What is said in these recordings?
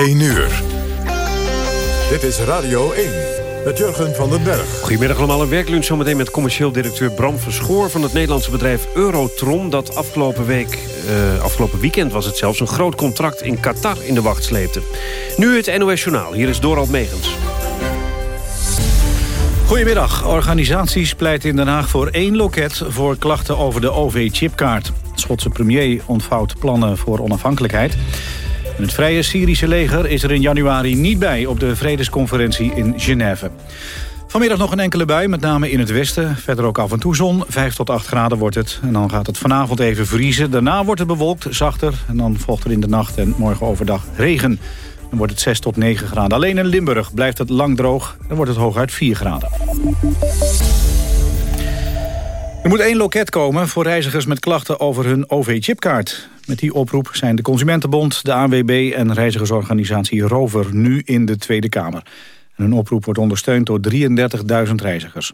1 uur. Dit is Radio 1 met Jurgen van den Berg. Goedemiddag allemaal. Een werklunch zometeen met commercieel directeur Bram Verschoor... van het Nederlandse bedrijf Eurotron... dat afgelopen, week, uh, afgelopen weekend was het zelfs... een groot contract in Qatar in de wacht sleepte. Nu het NOS Journaal. Hier is Dorald Megens. Goedemiddag. Organisaties pleiten in Den Haag voor één loket... voor klachten over de OV-chipkaart. De Schotse premier ontvouwt plannen voor onafhankelijkheid het Vrije Syrische leger is er in januari niet bij... op de vredesconferentie in Genève. Vanmiddag nog een enkele bui, met name in het westen. Verder ook af en toe zon. 5 tot 8 graden wordt het. En dan gaat het vanavond even vriezen. Daarna wordt het bewolkt, zachter. En dan volgt er in de nacht en morgen overdag regen. Dan wordt het 6 tot 9 graden. Alleen in Limburg blijft het lang droog. Dan wordt het hooguit 4 graden. Er moet één loket komen voor reizigers met klachten over hun OV-chipkaart. Met die oproep zijn de Consumentenbond, de ANWB en reizigersorganisatie Rover nu in de Tweede Kamer. En hun oproep wordt ondersteund door 33.000 reizigers.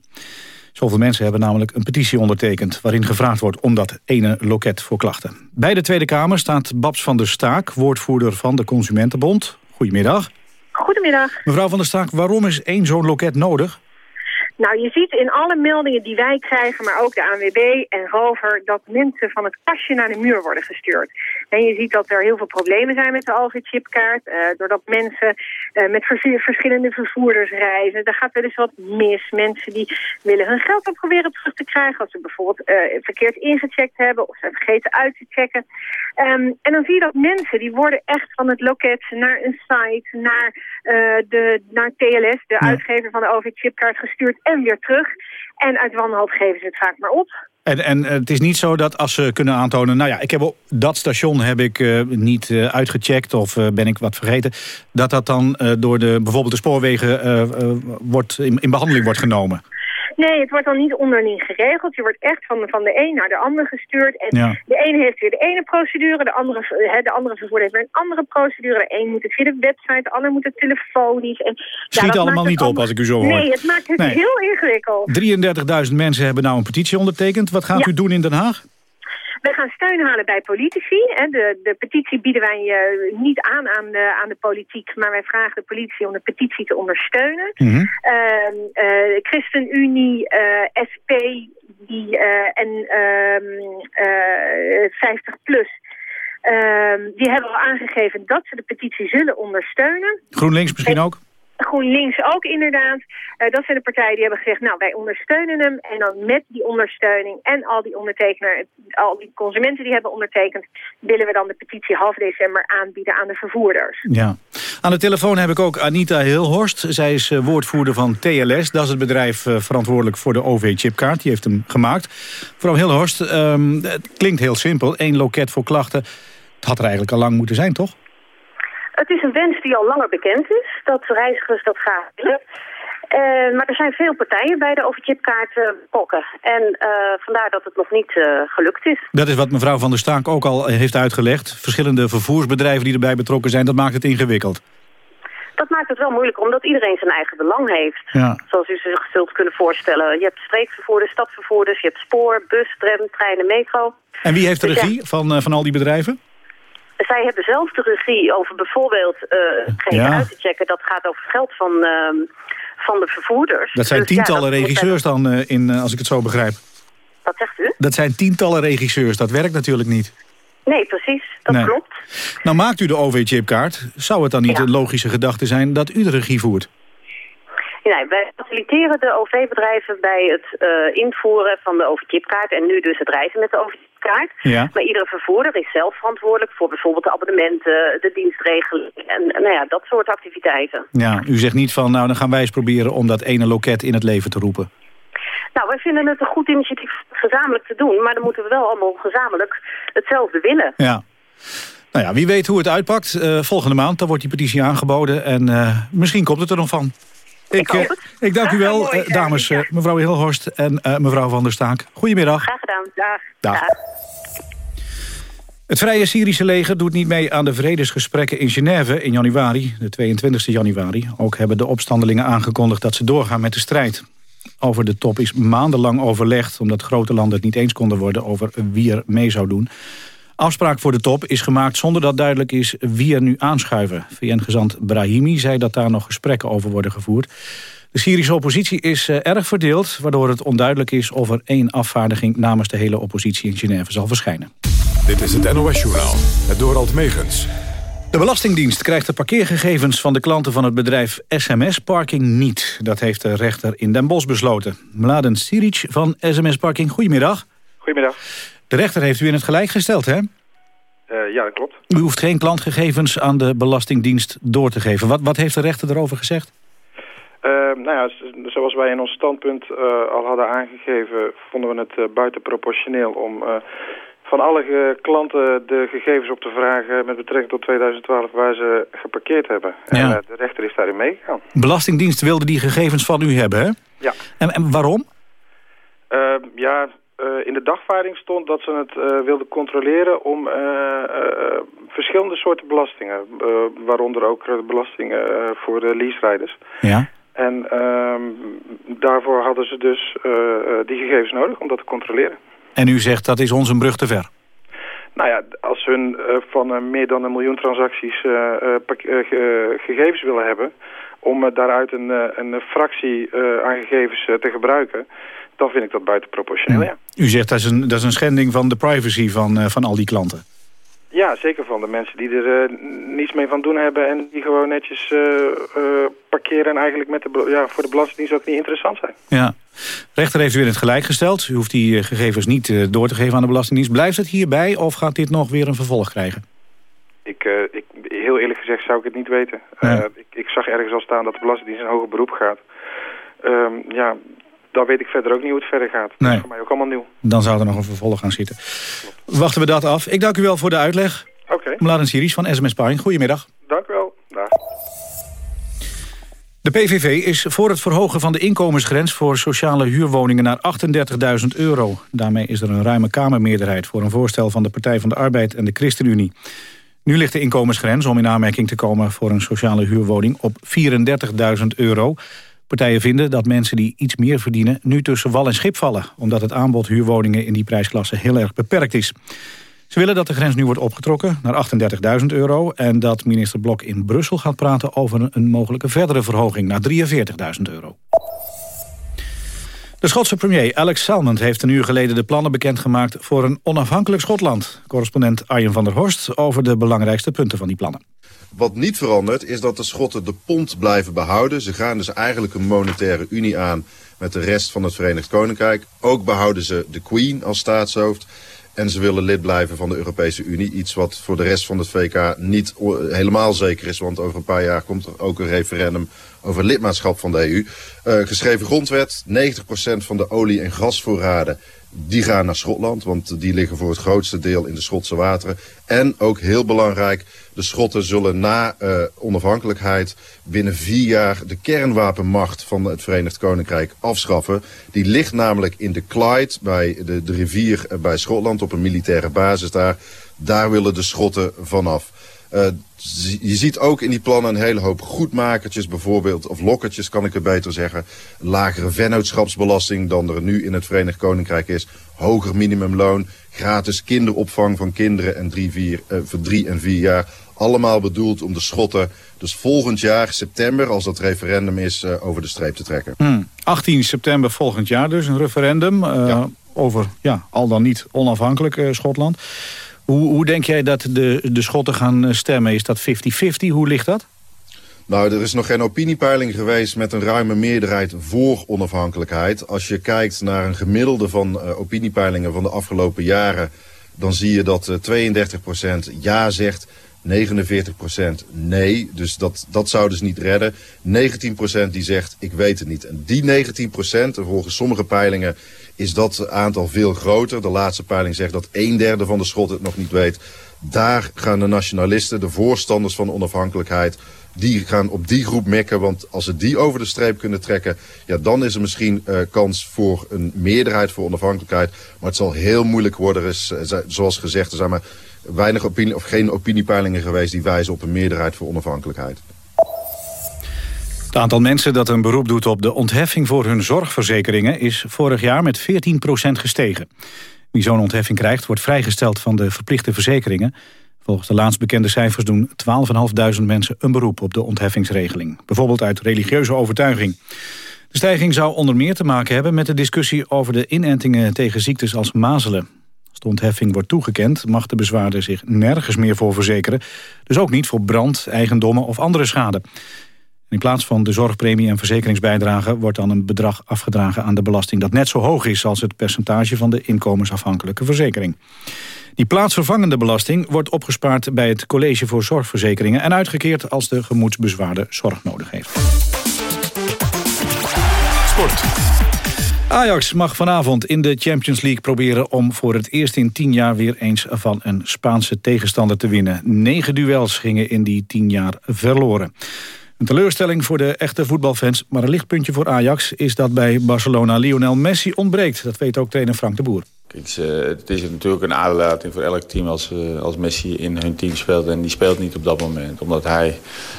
Zoveel mensen hebben namelijk een petitie ondertekend... waarin gevraagd wordt om dat ene loket voor klachten. Bij de Tweede Kamer staat Babs van der Staak, woordvoerder van de Consumentenbond. Goedemiddag. Goedemiddag. Mevrouw van der Staak, waarom is één zo'n loket nodig? Nou, je ziet in alle meldingen die wij krijgen, maar ook de ANWB en Rover... dat mensen van het kastje naar de muur worden gestuurd. En je ziet dat er heel veel problemen zijn met de OV-chipkaart. Uh, doordat mensen uh, met verschillende vervoerders reizen. Daar gaat wel eens wat mis. Mensen die willen hun geld op proberen terug te krijgen... als ze bijvoorbeeld uh, verkeerd ingecheckt hebben of zijn vergeten uit te checken. Um, en dan zie je dat mensen, die worden echt van het loket naar een site... naar, de, naar TLS, de ja. uitgever van de OV-chipkaart, gestuurd en weer terug. En uit wanhoop geven ze het vaak maar op. En, en het is niet zo dat als ze kunnen aantonen... nou ja, ik heb dat station heb ik uh, niet uh, uitgecheckt of uh, ben ik wat vergeten... dat dat dan door de, bijvoorbeeld de spoorwegen wordt, in behandeling wordt genomen. Nee, het wordt dan niet onderling geregeld. Je wordt echt van de, van de een naar de ander gestuurd. En ja. de ene heeft weer de ene procedure, de andere, he, de andere vervoerder heeft weer een andere procedure. De een moet het via de website, de ander moet het telefonisch. En, Schiet ja, allemaal niet op allemaal... als ik u zo hoor. Nee, het maakt het nee. heel ingewikkeld. 33.000 mensen hebben nou een petitie ondertekend. Wat gaat ja. u doen in Den Haag? We gaan steun halen bij politici. De, de petitie bieden wij uh, niet aan aan de, aan de politiek, maar wij vragen de politie om de petitie te ondersteunen. Mm -hmm. uh, uh, ChristenUnie, SP die, en 50 plus. die hebben al aangegeven dat ze de petitie zullen ondersteunen. GroenLinks misschien ook? GroenLinks ook inderdaad. Uh, dat zijn de partijen die hebben gezegd, nou wij ondersteunen hem. En dan met die ondersteuning en al die ondertekenaars, al die consumenten die hebben ondertekend, willen we dan de petitie half december aanbieden aan de vervoerders. Ja. Aan de telefoon heb ik ook Anita Hilhorst. Zij is uh, woordvoerder van TLS. Dat is het bedrijf uh, verantwoordelijk voor de OV-chipkaart. Die heeft hem gemaakt. Mevrouw Hilhorst, um, het klinkt heel simpel. Eén loket voor klachten. Het had er eigenlijk al lang moeten zijn, toch? Het is een wens die al langer bekend is, dat reizigers dat graag willen. Uh, maar er zijn veel partijen bij de overchipkaart uh. En uh, vandaar dat het nog niet gelukt is. Dat is wat mevrouw Van der Staak ook al heeft uitgelegd. Verschillende vervoersbedrijven die erbij betrokken zijn, dat maakt het ingewikkeld. Dat maakt het wel moeilijk, omdat iedereen zijn eigen belang heeft. Ja. Zoals u zich zult kunnen voorstellen. Je hebt streekvervoerders, stadvervoerders, je hebt spoor, bus, tram, treinen, metro. En wie heeft de regie dus ja. van, van al die bedrijven? Zij hebben zelf de regie over bijvoorbeeld uh, hetgeen ja. uit te checken. Dat gaat over geld van, uh, van de vervoerders. Dat zijn dus, tientallen ja, dat regisseurs dan, uh, in, als ik het zo begrijp. Wat zegt u? Dat zijn tientallen regisseurs. Dat werkt natuurlijk niet. Nee, precies. Dat nee. klopt. Nou maakt u de OV-chipkaart. Zou het dan niet ja. een logische gedachte zijn dat u de regie voert? Nee, wij faciliteren de OV-bedrijven bij het invoeren van de OV-chipkaart... en nu dus het reizen met de OV-chipkaart. Ja. Maar iedere vervoerder is zelf verantwoordelijk voor bijvoorbeeld de abonnementen... de dienstregeling en nou ja, dat soort activiteiten. Ja, u zegt niet van, nou dan gaan wij eens proberen om dat ene loket in het leven te roepen. Nou, wij vinden het een goed initiatief gezamenlijk te doen... maar dan moeten we wel allemaal gezamenlijk hetzelfde willen. Ja. Nou ja, wie weet hoe het uitpakt. Uh, volgende maand dan wordt die petitie aangeboden en uh, misschien komt het er nog van. Ik, ik, ik dank u wel, uh, dames, uh, mevrouw Hilhorst en mevrouw Van der Staak. Goedemiddag. Graag gedaan. Dag. Dag. Dag. Het Vrije Syrische leger doet niet mee aan de vredesgesprekken in Genève in januari, de 22 januari. Ook hebben de opstandelingen aangekondigd dat ze doorgaan met de strijd. Over de top is maandenlang overlegd, omdat grote landen het niet eens konden worden over wie er mee zou doen. Afspraak voor de top is gemaakt zonder dat duidelijk is wie er nu aanschuiven. VN-gezant Brahimi zei dat daar nog gesprekken over worden gevoerd. De Syrische oppositie is eh, erg verdeeld... waardoor het onduidelijk is of er één afvaardiging... namens de hele oppositie in Genève zal verschijnen. Dit is het NOS-journaal, het Dorald Megens. De Belastingdienst krijgt de parkeergegevens van de klanten van het bedrijf SMS Parking niet. Dat heeft de rechter in Den Bosch besloten. Mladen Siric van SMS Parking, goedemiddag. Goedemiddag. De rechter heeft u in het gelijk gesteld, hè? Uh, ja, dat klopt. U hoeft geen klantgegevens aan de Belastingdienst door te geven. Wat, wat heeft de rechter erover gezegd? Uh, nou ja, zoals wij in ons standpunt uh, al hadden aangegeven... vonden we het buitenproportioneel om van alle klanten de gegevens op te vragen met betrekking tot 2012 waar ze geparkeerd hebben. En uh, de rechter is daarin meegegaan. Belastingdienst wilde die gegevens van u hebben, hè? Ja. En, en waarom? Ja, in de dagvaarding stond dat ze het wilden controleren om verschillende soorten belastingen. waaronder ook belastingen voor de leaserijders. Ja. En ehm, daarvoor hadden ze dus die gegevens nodig om dat te controleren. En u zegt dat is ons een brug te ver. Nou ja, als hun uh, van uh, meer dan een miljoen transacties uh, gegevens willen hebben... om daaruit een, een fractie aan gegevens te gebruiken... dan vind ik dat buitenproportioneel, ja. U zegt dat is een, dat is een schending van de privacy van, van al die klanten. Ja, zeker van de mensen die er niets mee van doen hebben... en die gewoon netjes parkeren en eigenlijk met de, ja, voor de belastingdienst ook niet interessant zijn. Ja. Rechter heeft u in het gelijk gesteld. U hoeft die eh, gegevens niet eh, door te geven aan de Belastingdienst. Blijft het hierbij of gaat dit nog weer een vervolg krijgen? Ik, ik, heel eerlijk gezegd zou ik het niet weten. Ik, ik, zag ergens al staan dat de Belastingdienst in hoger beroep gaat. Um, ja, dan weet ik verder ook niet hoe het verder gaat. Nee. Dat is voor mij ook allemaal nieuw. Dan zou er nog een vervolg gaan zitten. Wachten we dat af. Ik dank u wel voor de uitleg. Oké. Okay. Mladen Siris van SMS Sparring. Goedemiddag. Dank u wel. Dag. De PVV is voor het verhogen van de inkomensgrens voor sociale huurwoningen naar 38.000 euro. Daarmee is er een ruime Kamermeerderheid voor een voorstel van de Partij van de Arbeid en de ChristenUnie. Nu ligt de inkomensgrens om in aanmerking te komen voor een sociale huurwoning op 34.000 euro. Partijen vinden dat mensen die iets meer verdienen nu tussen wal en schip vallen, omdat het aanbod huurwoningen in die prijsklasse heel erg beperkt is. Ze willen dat de grens nu wordt opgetrokken naar 38.000 euro... en dat minister Blok in Brussel gaat praten over een mogelijke verdere verhoging naar 43.000 euro. De Schotse premier Alex Salmond heeft een uur geleden de plannen bekendgemaakt voor een onafhankelijk Schotland. Correspondent Arjen van der Horst over de belangrijkste punten van die plannen. Wat niet verandert is dat de Schotten de pond blijven behouden. Ze gaan dus eigenlijk een monetaire unie aan met de rest van het Verenigd Koninkrijk. Ook behouden ze de Queen als staatshoofd. En ze willen lid blijven van de Europese Unie. Iets wat voor de rest van het VK niet helemaal zeker is. Want over een paar jaar komt er ook een referendum over lidmaatschap van de EU. Uh, geschreven grondwet, 90% van de olie- en gasvoorraden die gaan naar Schotland, want die liggen voor het grootste deel in de Schotse wateren. En ook heel belangrijk, de Schotten zullen na uh, onafhankelijkheid binnen vier jaar de kernwapenmacht van het Verenigd Koninkrijk afschaffen. Die ligt namelijk in de Clyde, bij de, de rivier uh, bij Schotland, op een militaire basis daar. Daar willen de Schotten vanaf. Uh, je ziet ook in die plannen een hele hoop goedmakertjes bijvoorbeeld, of lokkertjes kan ik het beter zeggen. Lagere vennootschapsbelasting dan er nu in het Verenigd Koninkrijk is. Hoger minimumloon, gratis kinderopvang van kinderen en drie, vier, uh, voor drie en vier jaar. Allemaal bedoeld om de Schotten dus volgend jaar, september, als dat referendum is, uh, over de streep te trekken. Hmm. 18 september volgend jaar dus, een referendum ja. over ja, al dan niet onafhankelijk Schotland. Hoe, denk jij dat de, de Schotten gaan eh, stemmen? Is dat 50-50? Hoe ligt dat? Nou, er is nog geen opiniepeiling geweest met een ruime meerderheid voor onafhankelijkheid. Als je kijkt naar een gemiddelde van uh, opiniepeilingen van de afgelopen jaren... dan zie je dat uh, 32% ja zegt, 49% nee. Dus dat, dat zou dus niet redden. 19% die zegt, ik weet het niet. En die 19%, volgens sommige peilingen is dat aantal veel groter. De laatste peiling zegt dat een derde van de Schotten het nog niet weet. Daar gaan de nationalisten, de voorstanders van onafhankelijkheid... die gaan op die groep mikken. Want als ze die over de streep kunnen trekken... Ja, dan is er misschien uh, kans voor een meerderheid voor onafhankelijkheid. Maar het zal heel moeilijk worden. Is, uh, zoals gezegd, er zijn maar weinig opinie, of geen opiniepeilingen geweest... die wijzen op een meerderheid voor onafhankelijkheid. Het aantal mensen dat een beroep doet op de ontheffing voor hun zorgverzekeringen... is vorig jaar met 14% gestegen. Wie zo'n ontheffing krijgt, wordt vrijgesteld van de verplichte verzekeringen. Volgens de laatst bekende cijfers doen 12.500 mensen een beroep op de ontheffingsregeling. Bijvoorbeeld uit religieuze overtuiging. De stijging zou onder meer te maken hebben met de discussie over de inentingen tegen ziektes als mazelen. Als de ontheffing wordt toegekend, mag de bezwaarder zich nergens meer voor verzekeren. Dus ook niet voor brand, eigendommen of andere schade. In plaats van de zorgpremie en verzekeringsbijdrage... wordt dan een bedrag afgedragen aan de belasting... dat net zo hoog is als het percentage van de inkomensafhankelijke verzekering. Die plaatsvervangende belasting wordt opgespaard bij het College voor Zorgverzekeringen... en uitgekeerd als de gemoedsbezwaarde zorg nodig heeft. Sport. Ajax mag vanavond in de Champions League proberen om voor het eerst in tien jaar weer eens van een Spaanse tegenstander te winnen. Negen duels gingen in die tien jaar verloren. Een teleurstelling voor de echte voetbalfans, maar een lichtpuntje voor Ajax... is dat bij Barcelona Lionel Messi ontbreekt. Dat weet ook trainer Frank de Boer. Kijk, het is natuurlijk een aderlating voor elk team als, eh, als Messi in hun team speelt. En die speelt niet op dat moment. Omdat hij,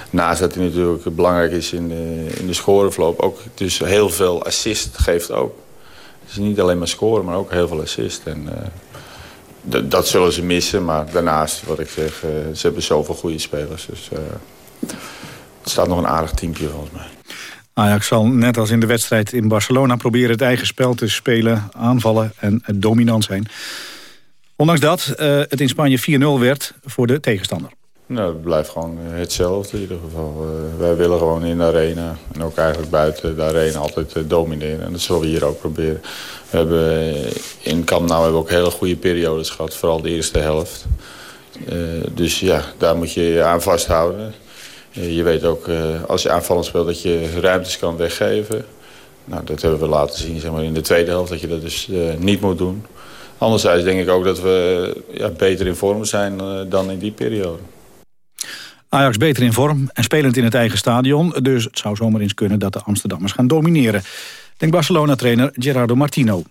naast dat hij natuurlijk belangrijk is in de, in de scorenverloop... ook dus heel veel assist geeft ook. Dus niet alleen maar scoren, maar ook heel veel assist. En, uh, dat zullen ze missen. Maar daarnaast, wat ik zeg, ze hebben zoveel goede spelers. Dus het staat nog een aardig teampje volgens mij. Ajax zal net als in de wedstrijd in Barcelona proberen het eigen spel te spelen, aanvallen en dominant zijn. Ondanks dat uh, het in Spanje 4-0 werd voor de tegenstander. Nou, het blijft gewoon hetzelfde in ieder geval. Uh, wij willen gewoon in de arena en ook eigenlijk buiten de arena altijd uh, domineren. En dat zullen we hier ook proberen. We hebben in Camp Nou hebben we ook hele goede periodes gehad, vooral de eerste helft. dus ja, daar moet je je aan vasthouden. Eh, je weet ook, eh, als je aanvallend speelt, dat je ruimtes kan weggeven. Nou, dat hebben we laten zien zeg maar, in de tweede helft, dat je dat dus eh, niet moet doen. Anderzijds denk ik ook dat we ja, beter in vorm zijn dan in die periode. Ajax beter in vorm en spelend in het eigen stadion. Dus het zou zomaar eens kunnen dat de Amsterdammers gaan domineren. Denk Barcelona-trainer Gerardo Martino.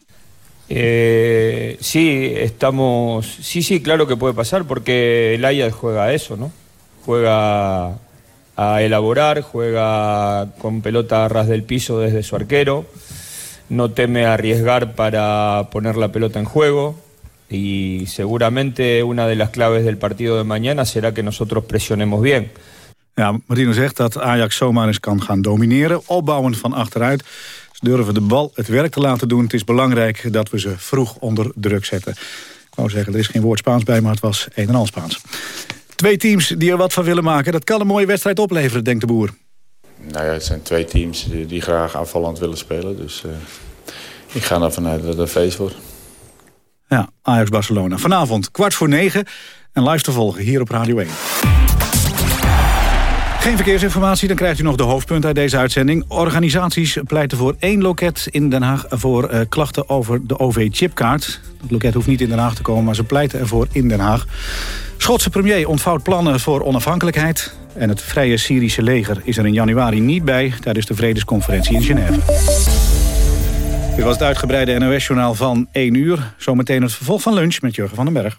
Eh, sí, estamos, sí, sí, claro que puede pasar porque el Ajax juega eso, ¿no? Juega a elaborar, juega con pelota ras del piso desde su arquero, no teme arriesgar para poner la pelota en juego y seguramente una de las claves del partido de mañana será que nosotros presionemos bien. Ja, Martino zegt dat Ajax zomaar eens kan gaan domineren, opbouwend van achteruit. Ze durven de bal het werk te laten doen. Het is belangrijk dat we ze vroeg onder druk zetten. Ik wou zeggen, er is geen woord Spaans bij, maar het was een en al Spaans. Twee teams die er wat van willen maken. Dat kan een mooie wedstrijd opleveren, denkt de boer. Nou ja, het zijn twee teams die, graag aanvallend willen spelen. Dus uh, ik ga ervan uit dat het een feest wordt. Ja, Ajax-Barcelona. Vanavond kwart voor negen. En live te volgen hier op Radio 1. Geen verkeersinformatie, dan krijgt u nog de hoofdpunt uit deze uitzending. Organisaties pleiten voor één loket in Den Haag... voor uh, klachten over de OV-chipkaart. Het loket hoeft niet in Den Haag te komen, maar ze pleiten ervoor in Den Haag. Schotse premier ontvouwt plannen voor onafhankelijkheid... en het Vrije Syrische leger is er in januari niet bij... tijdens de vredesconferentie in Genève. Dit was het uitgebreide NOS-journaal van 1 uur. Zometeen het vervolg van lunch met Jurgen van den Berg.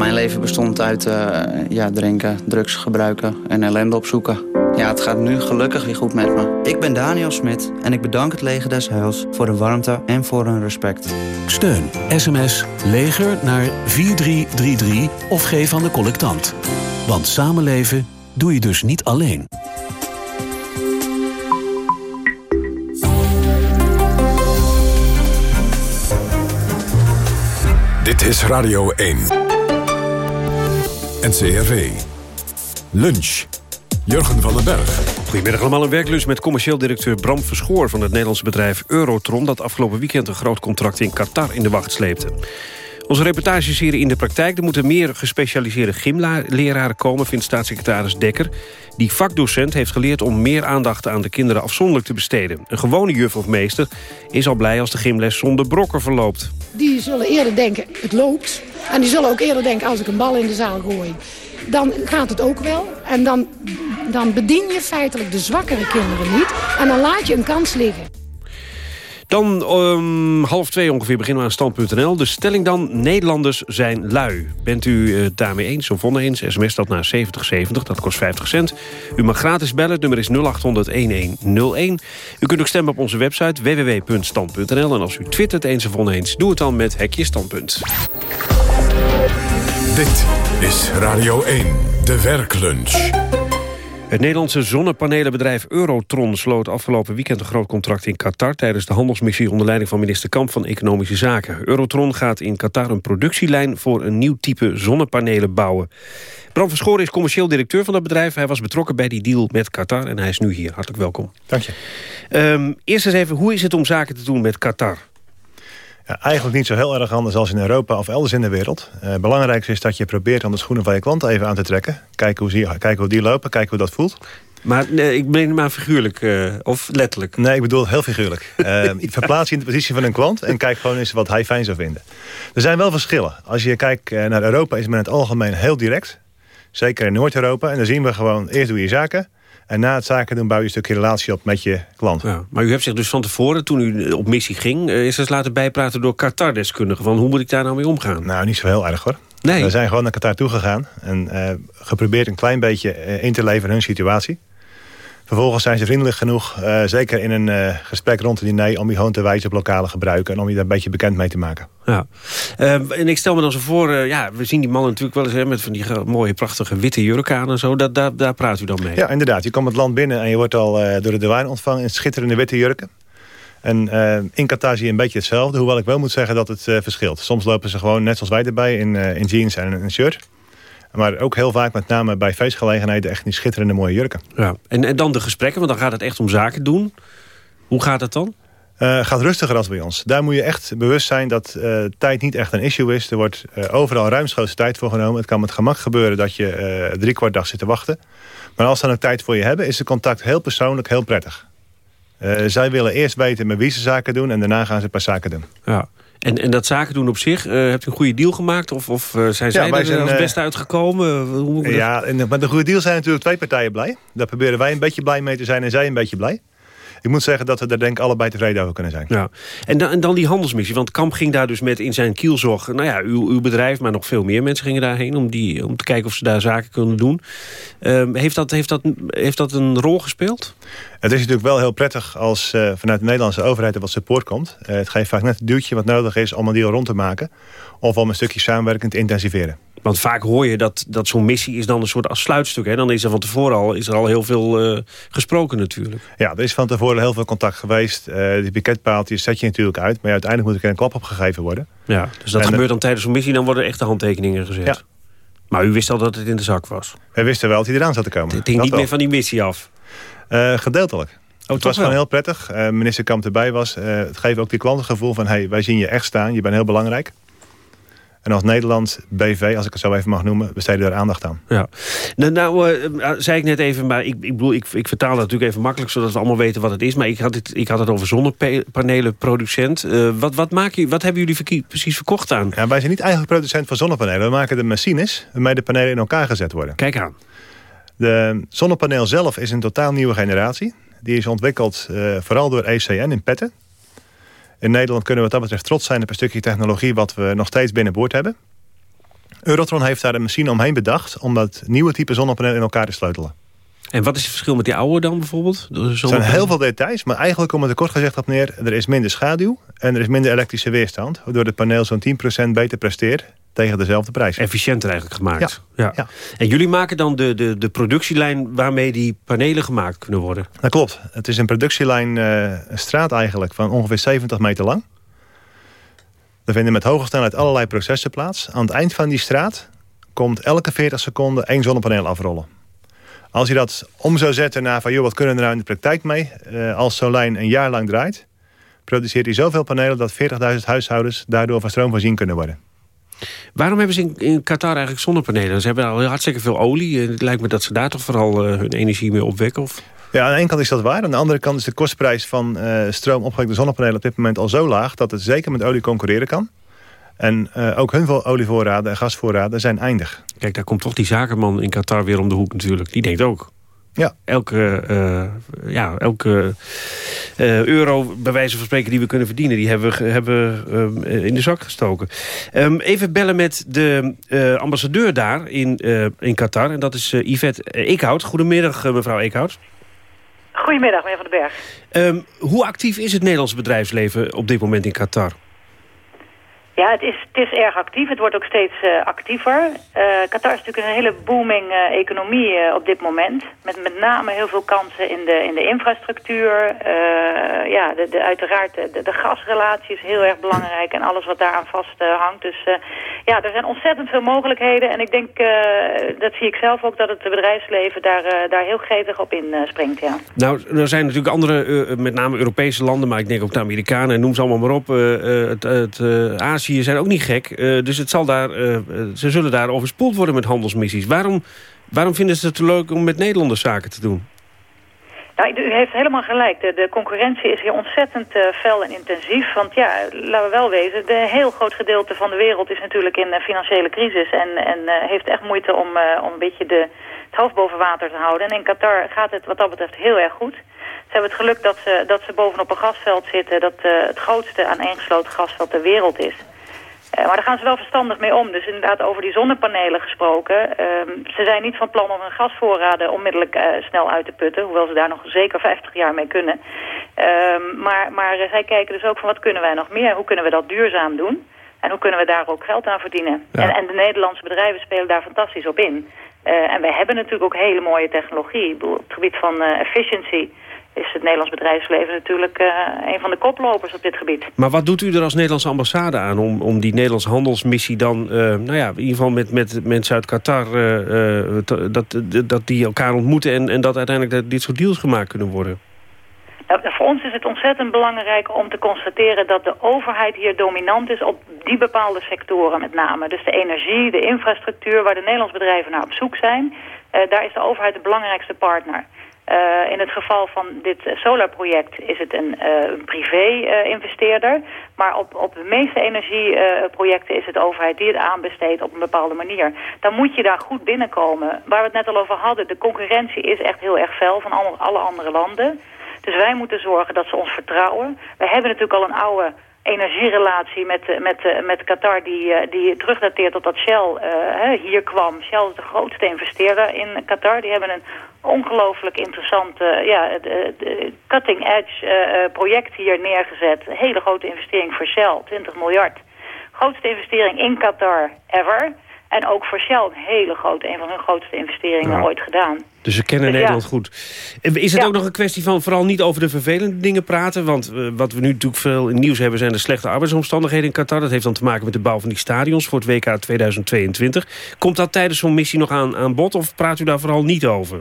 Mijn leven bestond uit uh, ja, drinken, drugs gebruiken en ellende opzoeken. Ja, het gaat nu gelukkig weer goed met me. Ik ben Daniel Smit en ik bedank het Leger des Heils voor de warmte en voor hun respect. Steun sms leger naar 4333 of geef aan de collectant. Want samenleven doe je dus niet alleen. Dit is Radio 1. NCRV. Lunch. Jurgen van den Berg. Goedemiddag allemaal, een werklus met commercieel directeur Bram Verschoor... van het Nederlandse bedrijf Eurotron... dat afgelopen weekend een groot contract in Qatar in de wacht sleepte. Onze reportageserie in de praktijk. Er moeten meer gespecialiseerde gymleraren komen, vindt staatssecretaris Dekker. Die vakdocent heeft geleerd om meer aandacht aan de kinderen afzonderlijk te besteden. Een gewone juf of meester is al blij als de gymles zonder brokken verloopt. Die zullen eerder denken, het loopt. En die zullen ook eerder denken, als ik een bal in de zaal gooi... dan gaat het ook wel. En dan, dan bedien je feitelijk de zwakkere kinderen niet. En dan laat je een kans liggen. Dan um, half twee ongeveer beginnen we aan stand.nl. De stelling dan, Nederlanders zijn lui. Bent u het uh, daarmee eens of oneens? SMS dat naar 7070, dat kost 50 cent. U mag gratis bellen, het nummer is 0800-1101. U kunt ook stemmen op onze website www.stand.nl. En als u twittert eens of oneens, doe het dan met Hekje Standpunt. Dit is Radio 1, de werklunch. Het Nederlandse zonnepanelenbedrijf Eurotron sloot afgelopen weekend een groot contract in Qatar tijdens de handelsmissie onder leiding van minister Kamp van Economische Zaken. Eurotron gaat in Qatar een productielijn voor een nieuw type zonnepanelen bouwen. Bram Verschoren is commercieel directeur van dat bedrijf. Hij was betrokken bij die deal met Qatar en hij is nu hier. Hartelijk welkom. Dank je. Um, eerst eens even, hoe is het om zaken te doen met Qatar? Eigenlijk niet zo heel erg anders als in Europa of elders in de wereld. Het uh, belangrijkste is dat je probeert om de schoenen van je klant even aan te trekken. Kijken hoe, die, kijken hoe die lopen, kijken hoe dat voelt. Maar nee, ik ben maar figuurlijk uh, of letterlijk? Nee, ik bedoel heel figuurlijk. Uh, verplaats je in de positie van een klant en kijk gewoon eens wat hij fijn zou vinden. Er zijn wel verschillen. Als je kijkt naar Europa is men in het algemeen heel direct. Zeker in Noord-Europa. En dan zien we gewoon, eerst doe je zaken... En na het zaken doen bouw je een stukje relatie op met je klant. Ja, maar u hebt zich dus van tevoren, toen u op missie ging... is eens laten bijpraten door Qatar-deskundigen... van hoe moet ik daar nou mee omgaan? Nou, niet zo heel erg hoor. Nee. We zijn gewoon naar Qatar toegegaan... en uh, geprobeerd een klein beetje uh, in te leven in hun situatie. Vervolgens zijn ze vriendelijk genoeg, uh, zeker in een uh, gesprek rond het diner... om je gewoon te wijzen op lokale gebruiken... en om je daar een beetje bekend mee te maken. Ja. Uh, en ik stel me dan zo voor, ja, we zien die mannen natuurlijk wel eens... Hè, met van die mooie, prachtige witte jurken aan en zo. Dat, daar, daar praat u dan mee? Ja, inderdaad. Je komt het land binnen en je wordt al door de douane ontvangen... in schitterende witte jurken. En in Qatar zie je een beetje hetzelfde. Hoewel ik wel moet zeggen dat het verschilt. Soms lopen ze gewoon net zoals wij erbij in, in jeans en een shirt... Maar ook heel vaak, met name bij feestgelegenheden... echt die schitterende mooie jurken. Ja. En, en dan de gesprekken, want dan gaat het echt om zaken doen. Hoe gaat het dan? Uh, gaat rustiger als bij ons. Daar moet je echt bewust zijn dat uh, tijd niet echt een issue is. Er wordt uh, overal ruimschoots tijd voor genomen. Het kan met gemak gebeuren dat je drie kwart dag zit te wachten. Maar als ze dan ook tijd voor je hebben... is het contact heel persoonlijk, heel prettig. zij willen eerst weten met wie ze zaken doen... en daarna gaan ze pas zaken doen. Ja. En, en dat zaken doen op zich, uh, hebt u een goede deal gemaakt? Of, of uh, zijn zij ja, er zijn, als beste uitgekomen? Hoe ja, en, met een goede deal zijn natuurlijk twee partijen blij. Daar proberen wij een beetje blij mee te zijn en zij een beetje blij. Ik moet zeggen dat we daar denk ik allebei tevreden over kunnen zijn. Ja. En, dan, en dan die handelsmissie. Want Kamp ging daar dus met in zijn kielzog... nou ja, uw, uw bedrijf, maar nog veel meer mensen gingen daarheen... om, die, om te kijken of ze daar zaken kunnen doen. Um, heeft, dat, heeft, dat, heeft dat een rol gespeeld? Het is natuurlijk wel heel prettig als uh, vanuit de Nederlandse overheid er wat support komt. Uh, het geeft vaak net het duwtje wat nodig is om een deal rond te maken. Of om een stukje samenwerking te intensiveren. Want vaak hoor je dat, dat zo'n missie is dan een soort als sluitstuk. Hè? Dan is er van tevoren al, is er al heel veel uh, gesproken natuurlijk. Ja, er is van tevoren heel veel contact geweest. Uh, die piketpaaltjes zet je natuurlijk uit. Maar uiteindelijk moet er een klap opgegeven worden. Ja, dus dat en, gebeurt dan tijdens zo'n missie. Dan worden echte handtekeningen gezet. Ja. Maar u wist al dat het in de zak was? Wij wisten wel dat hij eraan zat te komen. Het hing niet meer van die missie af? Uh, gedeeltelijk. Oh, het was wel. gewoon heel prettig. Uh, minister Kamp erbij was. Uh, het geeft ook die klant gevoel van... hey, wij zien je echt staan, je bent heel belangrijk. En als Nederland, BV, als ik het zo even mag noemen... besteden daar aandacht aan. Ja. Nou, nou uh, zei ik net even, maar ik, ik bedoel, ik, ik vertaal dat natuurlijk even makkelijk... zodat we allemaal weten wat het is. Maar ik had het, ik had het over zonnepanelenproducent. Uh, wat, wat, maak je, wat hebben jullie precies verkocht aan? Ja, wij zijn niet eigenlijk producent van zonnepanelen. We maken de machines waarmee de panelen in elkaar gezet worden. Kijk aan. De zonnepaneel zelf is een totaal nieuwe generatie. Die is ontwikkeld uh, vooral door ECN in Petten. In Nederland kunnen we wat dat betreft trots zijn op een stukje technologie... wat we nog steeds binnenboord hebben. Eurotron heeft daar een machine omheen bedacht... om dat nieuwe type zonnepaneel in elkaar te sleutelen. En wat is het verschil met die oude dan bijvoorbeeld? Er zijn heel veel details, maar eigenlijk komt het er kort gezegd op neer... er is minder schaduw en er is minder elektrische weerstand... waardoor het paneel zo'n 10% beter presteert tegen dezelfde prijs. Efficiënter eigenlijk gemaakt. Ja. ja. En jullie maken dan de, de, de productielijn waarmee die panelen gemaakt kunnen worden? Dat klopt. Het is een productielijn, uh, een straat eigenlijk, van ongeveer 70 meter lang. Er vinden met hoge snelheid allerlei processen plaats. Aan het eind van die straat komt elke 40 seconden één zonnepaneel afrollen. Als je dat om zou zetten naar van, joh, wat kunnen we er nou in de praktijk mee? Uh, als zo'n lijn een jaar lang draait, produceert hij zoveel panelen dat 40.000 huishoudens daardoor van stroom voorzien kunnen worden. Waarom hebben ze in, in Qatar eigenlijk zonnepanelen? Ze hebben al hartstikke veel olie. Het lijkt me dat ze daar toch vooral hun energie mee opwekken. Of? Ja, aan de ene kant is dat waar. Aan de andere kant is de kostprijs van stroom opgewekte zonnepanelen op dit moment al zo laag... dat het zeker met olie concurreren kan. En ook hun olievoorraden en gasvoorraden zijn eindig. Kijk, daar komt toch die zakenman in Qatar weer om de hoek natuurlijk. Die denkt ook, ja. Elke, uh, ja, elke uh, euro, bij wijze van spreken, die we kunnen verdienen... die hebben we hebben, uh, in de zak gestoken. Um, even bellen met de ambassadeur daar in, in Qatar. En dat is Yvette Eekhout. Goedemiddag, mevrouw Eekhout. Goedemiddag, meneer Van den Berg. Um, hoe actief is het Nederlands bedrijfsleven op dit moment in Qatar? Ja, het is, het is erg actief. Het wordt ook steeds uh, actiever. Uh, Qatar is natuurlijk een hele booming uh, economie op dit moment. Met met name heel veel kansen in de, in de infrastructuur. ja, de, de, uiteraard de, de, gasrelatie is heel erg belangrijk en alles wat daaraan vast hangt. Dus ja, er zijn ontzettend veel mogelijkheden. En ik denk, dat zie ik zelf ook, dat het bedrijfsleven daar, daar heel gretig op inspringt. ja. Nou, er zijn natuurlijk andere, met name Europese landen, maar ik denk ook de Amerikanen, en noem ze allemaal maar op, het, het Azië Azië zijn ook niet gek. Uh, dus het zal daar, uh, ze zullen daar overspoeld worden met handelsmissies. Waarom, waarom vinden ze het leuk om met Nederlanders zaken te doen? Nou, u heeft helemaal gelijk. De, de concurrentie is hier ontzettend uh, fel en intensief. Want ja, laten we wel wezen, een heel groot gedeelte van de wereld is natuurlijk in een financiële crisis. En, en heeft echt moeite om, om een beetje de, het hoofd boven water te houden. En in Qatar gaat het wat dat betreft heel erg goed. Ze hebben het geluk dat ze, dat ze bovenop een gasveld zitten... dat het grootste aaneengesloten gasveld ter wereld is. Uh, maar daar gaan ze wel verstandig mee om. Dus inderdaad over die zonnepanelen gesproken. Uh, ze zijn niet van plan om hun gasvoorraden onmiddellijk uh, snel uit te putten. Hoewel ze daar nog zeker 50 jaar mee kunnen. Ehm, maar maar zij kijken dus ook van wat kunnen wij nog meer? Hoe kunnen we dat duurzaam doen? En hoe kunnen we daar ook geld aan verdienen? Ja. En, en, de Nederlandse bedrijven spelen daar fantastisch op in. Uh, en wij hebben natuurlijk ook hele mooie technologie. Op het gebied van efficiency is het Nederlands bedrijfsleven natuurlijk uh, een van de koplopers op dit gebied. Maar wat doet u er als Nederlandse ambassade aan om, om die Nederlandse handelsmissie dan, uh, nou ja, in ieder geval met, met mensen uit Qatar, uh, dat, dat die elkaar ontmoeten en, en dat uiteindelijk dit soort deals gemaakt kunnen worden? Nou, voor ons is het ontzettend belangrijk om te constateren dat de overheid hier dominant is op die bepaalde sectoren met name. Dus de energie, de infrastructuur, waar de Nederlandse bedrijven naar op zoek zijn, daar is de overheid de belangrijkste partner. Uh, in het geval van dit uh, solarproject is het een, uh, een privé-investeerder. maar op, op de meeste energieprojecten is het overheid die het aanbesteedt op een bepaalde manier. Dan moet je daar goed binnenkomen. Waar we het net al over hadden, de concurrentie is echt heel erg fel van alle, alle andere landen. Dus wij moeten zorgen dat ze ons vertrouwen. We hebben natuurlijk al een oude energierelatie met, met, met Qatar die, die terugdateert tot dat Shell hier kwam. Shell is de grootste investeerder in Qatar. Die hebben een ongelooflijk interessante ja, cutting edge uh, project hier neergezet. Een hele grote investering voor Shell, 20 miljard. Grootste investering in Qatar ever. En ook voor Shell een hele grote, een van hun grootste investeringen ooit gedaan. Dus ze kennen dus Nederland goed. Is het ook nog een kwestie van vooral niet over de vervelende dingen praten? Want uh, wat we nu natuurlijk veel in nieuws hebben... zijn de slechte arbeidsomstandigheden in Qatar. Dat heeft dan te maken met de bouw van die stadions voor het WK 2022. Komt dat tijdens zo'n missie nog aan, aan bod of praat u daar vooral niet over?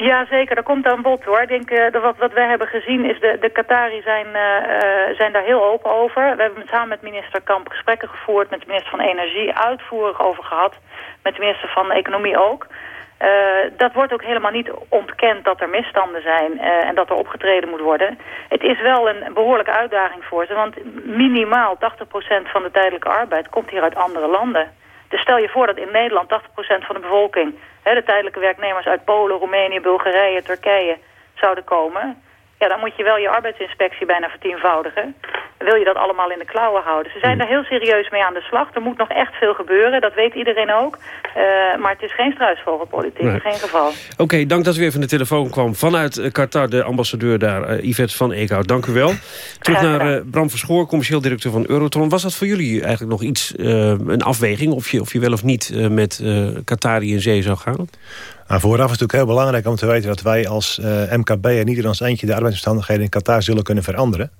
Ja, zeker. Dat komt aan bod hoor. Ik denk uh, dat wat, wat wij hebben gezien is de, de Qatari zijn, uh, zijn daar heel open over. We hebben samen met minister Kamp gesprekken gevoerd met de minister van Energie, uitvoerig over gehad. Met de minister van Economie ook. Dat wordt ook helemaal niet ontkend dat er misstanden zijn en dat er opgetreden moet worden. Het is wel een behoorlijke uitdaging voor ze, want minimaal 80% van de tijdelijke arbeid komt hier uit andere landen. Dus stel je voor dat in Nederland 80% van de bevolking de tijdelijke werknemers uit Polen, Roemenië, Bulgarije, Turkije zouden komen... ja, dan moet je wel je arbeidsinspectie bijna vertienvoudigen. Wil je dat allemaal in de klauwen houden. Ze zijn daar heel serieus mee aan de slag. Er moet nog echt veel gebeuren, dat weet iedereen ook. Uh, maar het is geen struisvogelpolitiek, nee. in geen geval. Oké, okay, dank dat u weer van de telefoon kwam. Vanuit uh, Qatar, de ambassadeur daar, uh, Yvette van Eekhout. Dank u wel. Terug naar Bram Verschoor, commercieel directeur van Eurotron. Was dat voor jullie eigenlijk nog iets, een afweging... of je, of je wel of niet met Qatari in zee zou gaan? Nou, vooraf is het natuurlijk heel belangrijk om te weten... dat wij als MKB en niet in ons de arbeidsomstandigheden in Qatar zullen kunnen veranderen.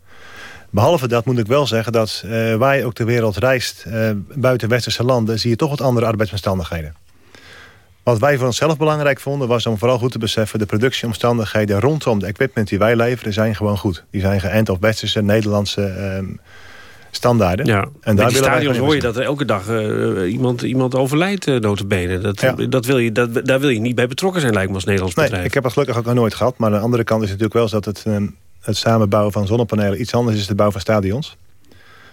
Behalve dat moet ik wel zeggen dat uh, waar je ook de wereld reist... Uh, buiten westerse landen, zie je toch wat andere arbeidsomstandigheden. Wat wij voor onszelf belangrijk vonden was om vooral goed te beseffen... de productieomstandigheden rondom de equipment die wij leveren zijn gewoon goed. Die zijn geënt op westerse, Nederlandse uh, standaarden. Ja, en daar stadions hoor je dat er elke dag eh, iemand, iemand overlijdt, uh, notabene. Dat, dat wil je, dat, daar wil je niet bij betrokken zijn, lijkt me als Nederlands nee, bedrijf. ik heb dat gelukkig ook nog nooit gehad. Maar aan de andere kant is het natuurlijk wel zo dat het, um, het samenbouwen van zonnepanelen iets anders is dan de bouw van stadions.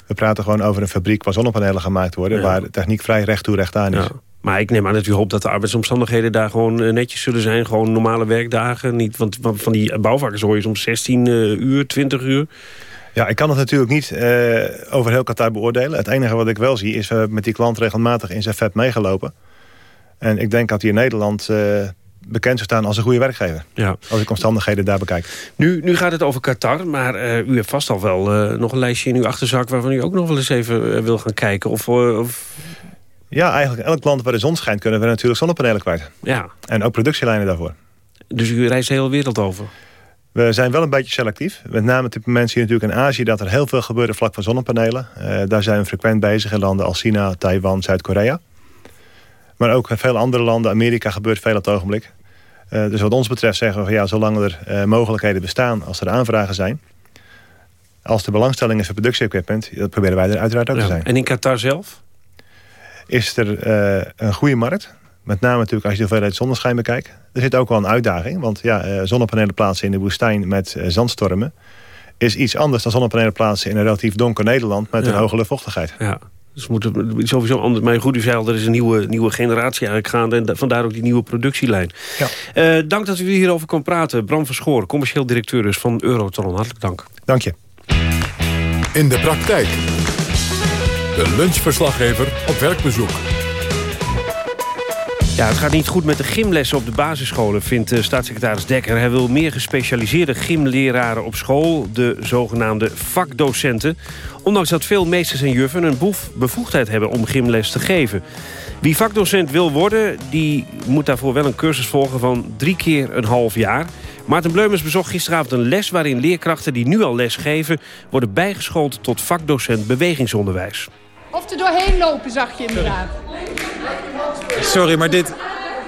We praten gewoon over een fabriek waar zonnepanelen gemaakt worden... Ja. waar de techniek vrij recht toe recht aan is. Ja. Maar ik neem aan dat u hoopt dat de arbeidsomstandigheden daar gewoon eh, netjes zullen zijn. Gewoon normale werkdagen. Niet, want van die bouwvakkers hoor je soms 16 eh, uur, 20 uur. Ja, ik kan het natuurlijk niet eh, over heel Qatar beoordelen. Het enige wat ik wel zie is, we hebben met die klant regelmatig in zijn vet meegelopen. En ik denk dat hij in Nederland eh, bekend zou staan als een goede werkgever. Ja. Als ik omstandigheden daar bekijk. Nu, nu gaat het over Qatar, maar u heeft vast al wel nog een lijstje in uw achterzak... waarvan u ook nog wel eens even wil gaan kijken. Of, of... Ja, eigenlijk elk land waar de zon schijnt... kunnen we natuurlijk zonnepanelen kwijt. Ja. En ook productielijnen daarvoor. Dus u reist de hele wereld over? We zijn wel een beetje selectief. Met name type mensen hier natuurlijk in Azië... dat er heel veel gebeurt op vlak van zonnepanelen. Uh, daar zijn we frequent bezig in landen als China, Taiwan, Zuid-Korea. Maar ook in veel andere landen, Amerika gebeurt veel op het ogenblik. Uh, dus wat ons betreft zeggen we van ja, zolang er uh, mogelijkheden bestaan... als er aanvragen zijn... als de belangstelling is voor productie-equipment... dat proberen wij er uiteraard ook ja. te zijn. En in Qatar zelf? Is er een goede markt... Met name natuurlijk als je de hoeveelheid zonneschijn bekijkt. Er zit ook wel een uitdaging. Want ja, uh, zonnepanelen plaatsen in de woestijn met uh, zandstormen... is iets anders dan zonnepanelen plaatsen in een relatief donker Nederland... met ja. een hoge luchtvochtigheid. Ja. Dus moet het sowieso anders. Maar goed, u zei al, er is een nieuwe, nieuwe generatie eigenlijk gaande. En vandaar ook die nieuwe productielijn. Ja. Uh, dank dat u hierover kon praten. Bram Verschoor, commercieel directeur dus van Eurotron. Hartelijk dank. Dank je. In de praktijk. De lunchverslaggever op werkbezoek. Ja, het gaat niet goed met de gymlessen op de basisscholen, vindt uh, staatssecretaris Dekker. Hij wil meer gespecialiseerde gymleraren op school, de zogenaamde vakdocenten. Ondanks dat veel meesters en juffen een boef bevoegdheid hebben om gymles te geven. Wie vakdocent wil worden, die moet daarvoor wel een cursus volgen van drie keer een half jaar. Maarten Bleumers bezocht gisteravond een les waarin leerkrachten die nu al les geven... worden bijgeschoold tot vakdocent bewegingsonderwijs. Of er doorheen lopen, zag je inderdaad. Sorry, maar dit...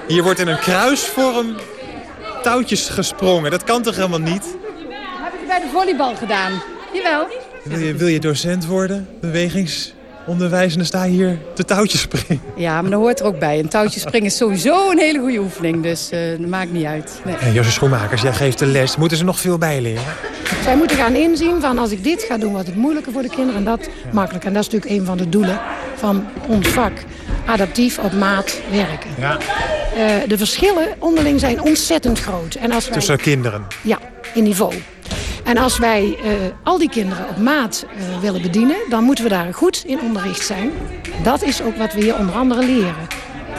Hier wordt in een kruisvorm touwtjes gesprongen. Dat kan toch helemaal niet? Dat heb ik bij de volleybal gedaan. Jawel. Wil je, wil je docent worden? Bewegingsonderwijs en dan sta je hier te touwtjes springen. Ja, maar dat hoort er ook bij. Een touwtje springen is sowieso een hele goede oefening. Dus uh, dat maakt niet uit. Nee. En Josje Schoenmakers, jij geeft de les. Moeten ze nog veel bijleren? Zij moeten gaan inzien van als ik dit ga doen, wordt het moeilijker voor de kinderen. En dat makkelijk. En dat is natuurlijk een van de doelen van ons vak. Adaptief op maat werken. Ja. Uh, de verschillen onderling zijn ontzettend groot. En als wij... Tussen kinderen? Ja, in niveau. En als wij uh, al die kinderen op maat uh, willen bedienen... dan moeten we daar goed in onderricht zijn. Dat is ook wat we hier onder andere leren.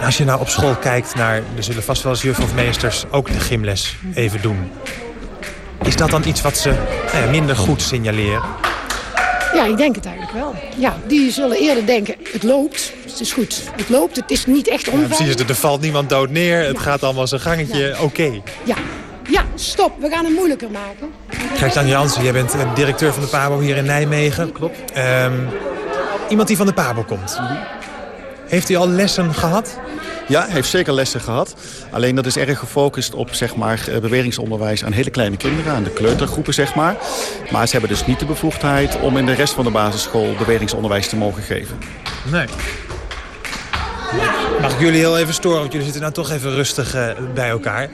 Als je nou op school kijkt naar... er zullen vast wel eens juffen of meesters ook de gymles even doen. Is dat dan iets wat ze nou ja, minder goed signaleren? Ja, ik denk het eigenlijk wel. Ja, die zullen eerder denken, het loopt, het is goed. Het loopt, het is niet echt onveilig. Ja, precies, er valt niemand dood neer, het ja. gaat allemaal zijn gangetje, ja. oké. Okay. Ja. ja, stop, we gaan het moeilijker maken. Gert-Jan Jansen, jij bent directeur van de PABO hier in Nijmegen. Klopt. Um, iemand die van de PABO komt. -hmm. Heeft u al lessen gehad? Ja, heeft zeker lessen gehad. Alleen dat is erg gefocust op zeg maar, bewegingsonderwijs aan hele kleine kinderen, aan de kleutergroepen zeg maar. Maar ze hebben dus niet de bevoegdheid om in de rest van de basisschool bewegingsonderwijs te mogen geven. Nee. Mag ik jullie heel even storen, want jullie zitten nou toch even rustig uh, bij elkaar.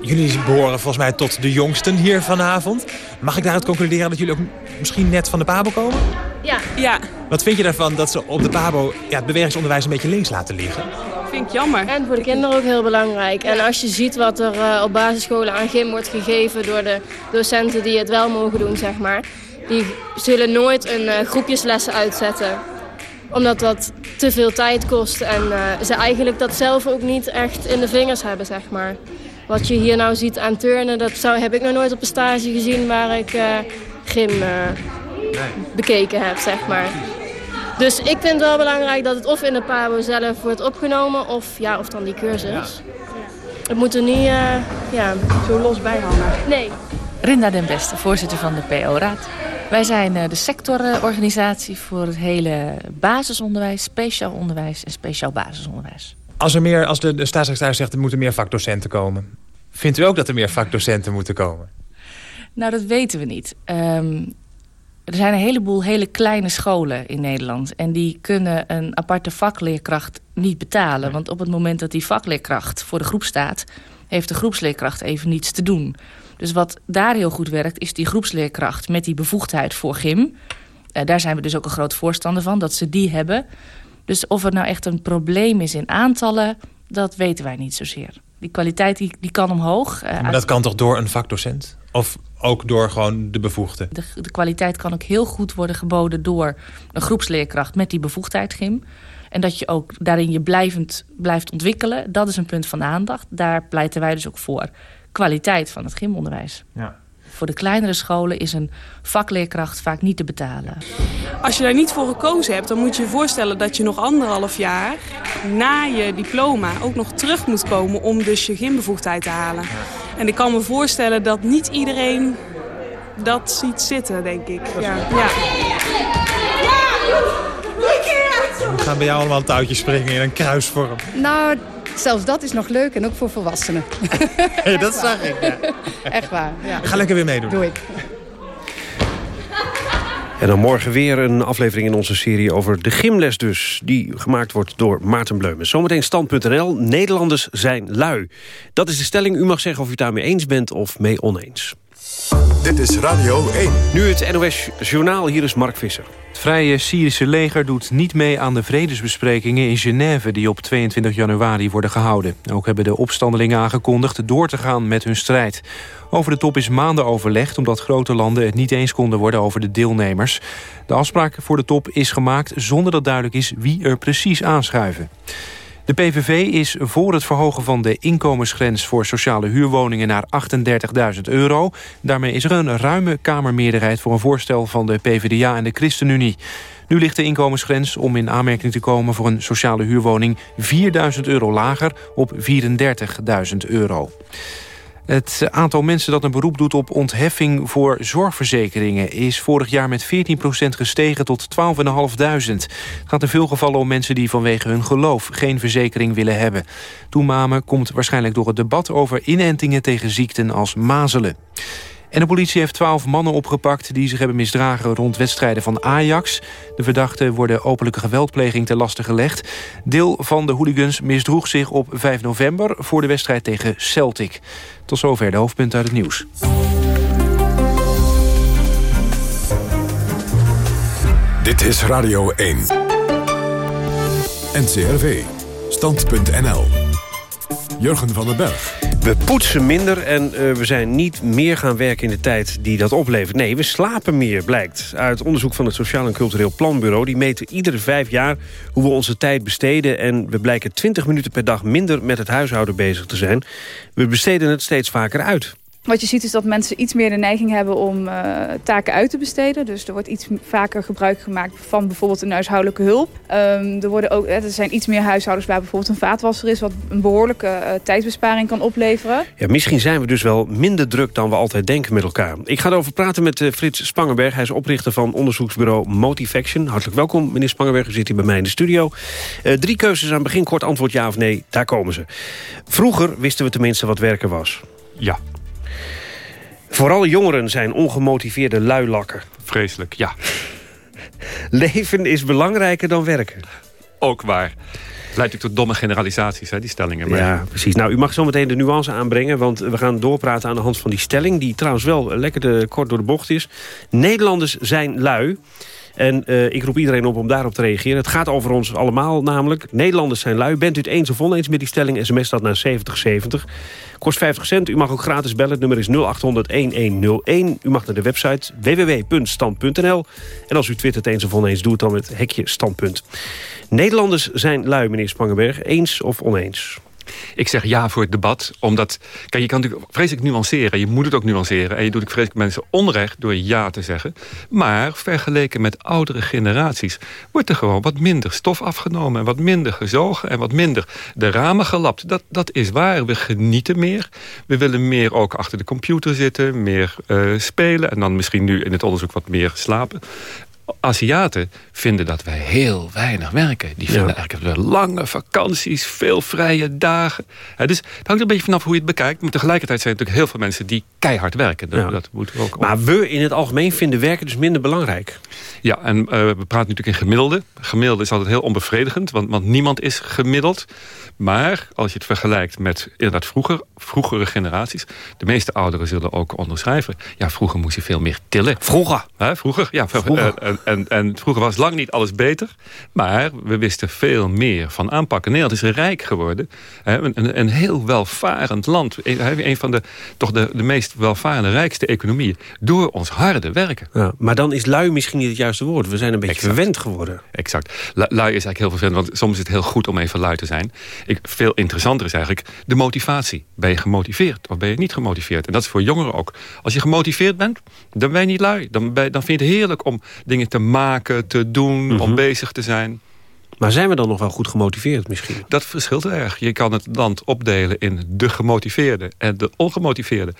Jullie behoren volgens mij tot de jongsten hier vanavond. Mag ik daaruit concluderen dat jullie ook misschien net van de PABO komen? Ja. ja. Wat vind je daarvan dat ze op de PABO ja, het bewegingsonderwijs een beetje links laten liggen? Vind ik jammer. En voor de kinderen ook heel belangrijk. En als je ziet wat er uh, op basisscholen aan gym wordt gegeven door de docenten die het wel mogen doen, zeg maar. Die zullen nooit een uh, groepjeslessen uitzetten. Omdat dat te veel tijd kost en uh, ze eigenlijk dat zelf ook niet echt in de vingers hebben, zeg maar. Wat je hier nou ziet aan turnen, dat zou, heb ik nog nooit op een stage gezien waar ik gym bekeken heb, zeg maar. Dus ik vind het wel belangrijk dat het of in de PABO zelf wordt opgenomen... of, ja, of dan die cursus. Ja. Het moet er niet uh, ja, zo los bij hangen. Nee. Rinda den Beste, voorzitter van de PO-raad. Wij zijn uh, de sectororganisatie voor het hele basisonderwijs... speciaal onderwijs en speciaal basisonderwijs. Als, er meer, als de, de staatssecretaris zegt er moeten meer vakdocenten komen... vindt u ook dat er meer vakdocenten moeten komen? Nou, dat weten we niet. Um, Er zijn een heleboel hele kleine scholen in Nederland. En die kunnen een aparte vakleerkracht niet betalen. Want op het moment dat die vakleerkracht voor de groep staat... heeft de groepsleerkracht even niets te doen. Dus wat daar heel goed werkt, is die groepsleerkracht... met die bevoegdheid voor gym. Uh, daar zijn we dus ook een groot voorstander van, dat ze die hebben. Dus of het nou echt een probleem is in aantallen... dat weten wij niet zozeer. Die kwaliteit die, die kan omhoog. Uh, maar dat kan toch door een vakdocent? Of ook door gewoon de bevoegde? De, de, kwaliteit kan ook heel goed worden geboden door een groepsleerkracht met die bevoegdheid gym. En dat je ook daarin je blijvend blijft ontwikkelen. Dat is een punt van aandacht. Daar pleiten wij dus ook voor. Kwaliteit van het gymonderwijs. Ja. Voor de kleinere scholen is een vakleerkracht vaak niet te betalen. Als je daar niet voor gekozen hebt, dan moet je je voorstellen dat je nog anderhalf jaar na je diploma ook nog terug moet komen om dus je gymbevoegdheid te halen. En ik kan me voorstellen dat niet iedereen dat ziet zitten, denk ik. Ja. ja. We gaan bij jou allemaal touwtjes springen in een kruisvorm. Nou, zelfs dat is nog leuk en ook voor volwassenen. Hey, dat zag ik, ja. Echt waar, ja. Ga lekker weer meedoen. Doe ik. En dan morgen weer een aflevering in onze serie over de gymles dus. Die gemaakt wordt door Maarten Bleumen. Zometeen stand.nl. Nederlanders zijn lui. Dat is de stelling. U mag zeggen of u het daarmee eens bent of mee oneens. Dit is Radio 1. Nu het NOS Journaal. Hier is Mark Visser. Het Vrije Syrische leger doet niet mee aan de vredesbesprekingen in Genève... die op 22 januari worden gehouden. Ook hebben de opstandelingen aangekondigd door te gaan met hun strijd. Over de top is maanden overlegd... omdat grote landen het niet eens konden worden over de deelnemers. De afspraak voor de top is gemaakt zonder dat duidelijk is... wie er precies aanschuiven. De PVV is voor het verhogen van de inkomensgrens voor sociale huurwoningen naar 38.000 euro. Daarmee is er een ruime kamermeerderheid voor een voorstel van de PvdA en de ChristenUnie. Nu ligt de inkomensgrens om in aanmerking te komen voor een sociale huurwoning 4.000 euro lager op 34.000 euro. Het aantal mensen dat een beroep doet op ontheffing voor zorgverzekeringen... is vorig jaar met 14% gestegen tot 12.500. Het gaat in veel gevallen om mensen die vanwege hun geloof... geen verzekering willen hebben. Toename komt waarschijnlijk door het debat over inentingen tegen ziekten als mazelen. En de politie heeft twaalf mannen opgepakt die zich hebben misdragen rond wedstrijden van Ajax. De verdachten worden openlijke geweldpleging ten laste gelegd. Deel van de hooligans misdroeg zich op 5 november voor de wedstrijd tegen Celtic. Tot zover de hoofdpunten uit het nieuws. Dit is Radio 1. NCRV. Stand.nl. Jurgen van den Berg. We poetsen minder en uh, we zijn niet meer gaan werken in de tijd die dat oplevert. Nee, we slapen meer, blijkt. Uit onderzoek van het Sociaal en Cultureel Planbureau. Die meten iedere vijf jaar hoe we onze tijd besteden. En we blijken 20 minuten per dag minder met het huishouden bezig te zijn. We besteden het steeds vaker uit. Wat je ziet is dat mensen iets meer de neiging hebben om uh, taken uit te besteden. Dus er wordt iets vaker gebruik gemaakt van bijvoorbeeld een huishoudelijke hulp. Um, er, worden ook, er zijn iets meer huishoudens waar bijvoorbeeld een vaatwasser is... wat een behoorlijke uh, tijdsbesparing kan opleveren. Ja, misschien zijn we dus wel minder druk dan we altijd denken met elkaar. Ik ga erover praten met uh, Frits Spangenberg. Hij is oprichter van onderzoeksbureau Motivaction. Hartelijk welkom, meneer Spangenberg. U zit hier bij mij in de studio. drie keuzes aan het begin, kort antwoord ja of nee. Daar komen ze. Vroeger wisten we tenminste wat werken was. Ja. Vooral jongeren zijn ongemotiveerde luilakken. Vreselijk, ja. Leven is belangrijker dan werken. Ook waar. Het leidt ook tot domme generalisaties, hè, die stellingen. Maar... Ja, precies. Nou, u mag zo meteen de nuance aanbrengen... want we gaan doorpraten aan de hand van die stelling... die trouwens wel lekker de, kort door de bocht is. Nederlanders zijn lui. En uh, ik roep iedereen op om daarop te reageren. Het gaat over ons allemaal namelijk. Nederlanders zijn lui. Bent u het eens of oneens met die stelling? SMS dat naar 7070. Kost 50 cent. U mag ook gratis bellen. Het nummer is 0800-1101. U mag naar de website www.stand.nl. En als u twittert eens of oneens, doe het dan met hekje standpunt. Nederlanders zijn lui, meneer Spangenberg. Eens of oneens? Ik zeg ja voor het debat, omdat... Kijk, je kan natuurlijk vreselijk nuanceren. Je moet het ook nuanceren. En je doet ook vreselijk mensen onrecht door ja te zeggen. Maar vergeleken met oudere generaties... wordt er gewoon wat minder stof afgenomen... en wat minder gezogen en wat minder de ramen gelapt. Dat, dat is waar. We genieten meer. We willen meer ook achter de computer zitten. Meer uh, spelen. En dan misschien nu in het onderzoek wat meer slapen Aziaten vinden dat wij heel weinig werken. Die vinden eigenlijk dat we lange vakanties, veel vrije dagen. dus het hangt een beetje vanaf hoe je het bekijkt. Maar tegelijkertijd zijn er natuurlijk heel veel mensen die keihard werken. Dat, dat moeten we ook maar we in het algemeen vinden werken dus minder belangrijk. Ja, en uh, we praten natuurlijk in gemiddelde. Gemiddelde is altijd heel onbevredigend, want, want niemand is gemiddeld. Maar als je het vergelijkt met inderdaad vroeger, vroegere generaties... de meeste ouderen zullen ook onderschrijven. Ja, vroeger moest je veel meer tillen. Vroeger? vroeger, ja. Vroeger. En, en, en, vroeger was lang niet alles beter. Maar we wisten veel meer van aanpakken. Nederland is rijk geworden. Een, een heel welvarend land. Een van de, toch de, de meest welvarende, rijkste economieën. Door ons harde werken. Ja, maar dan is lui misschien niet het juiste woord. We zijn een beetje verwend geworden. Exact. Lui is eigenlijk heel vervelend. Want soms is het heel goed om even lui te zijn. Ik, veel interessanter is eigenlijk de motivatie. Ben je gemotiveerd of ben je niet gemotiveerd? En dat is voor jongeren ook. Als je gemotiveerd bent, dan ben je niet lui. Dan, ben, dan vind je het heerlijk om dingen te maken, te doen, om mhm. bezig te zijn. Maar zijn we dan nog wel goed gemotiveerd misschien? Dat verschilt erg. Je kan het land opdelen in de gemotiveerde en de ongemotiveerde.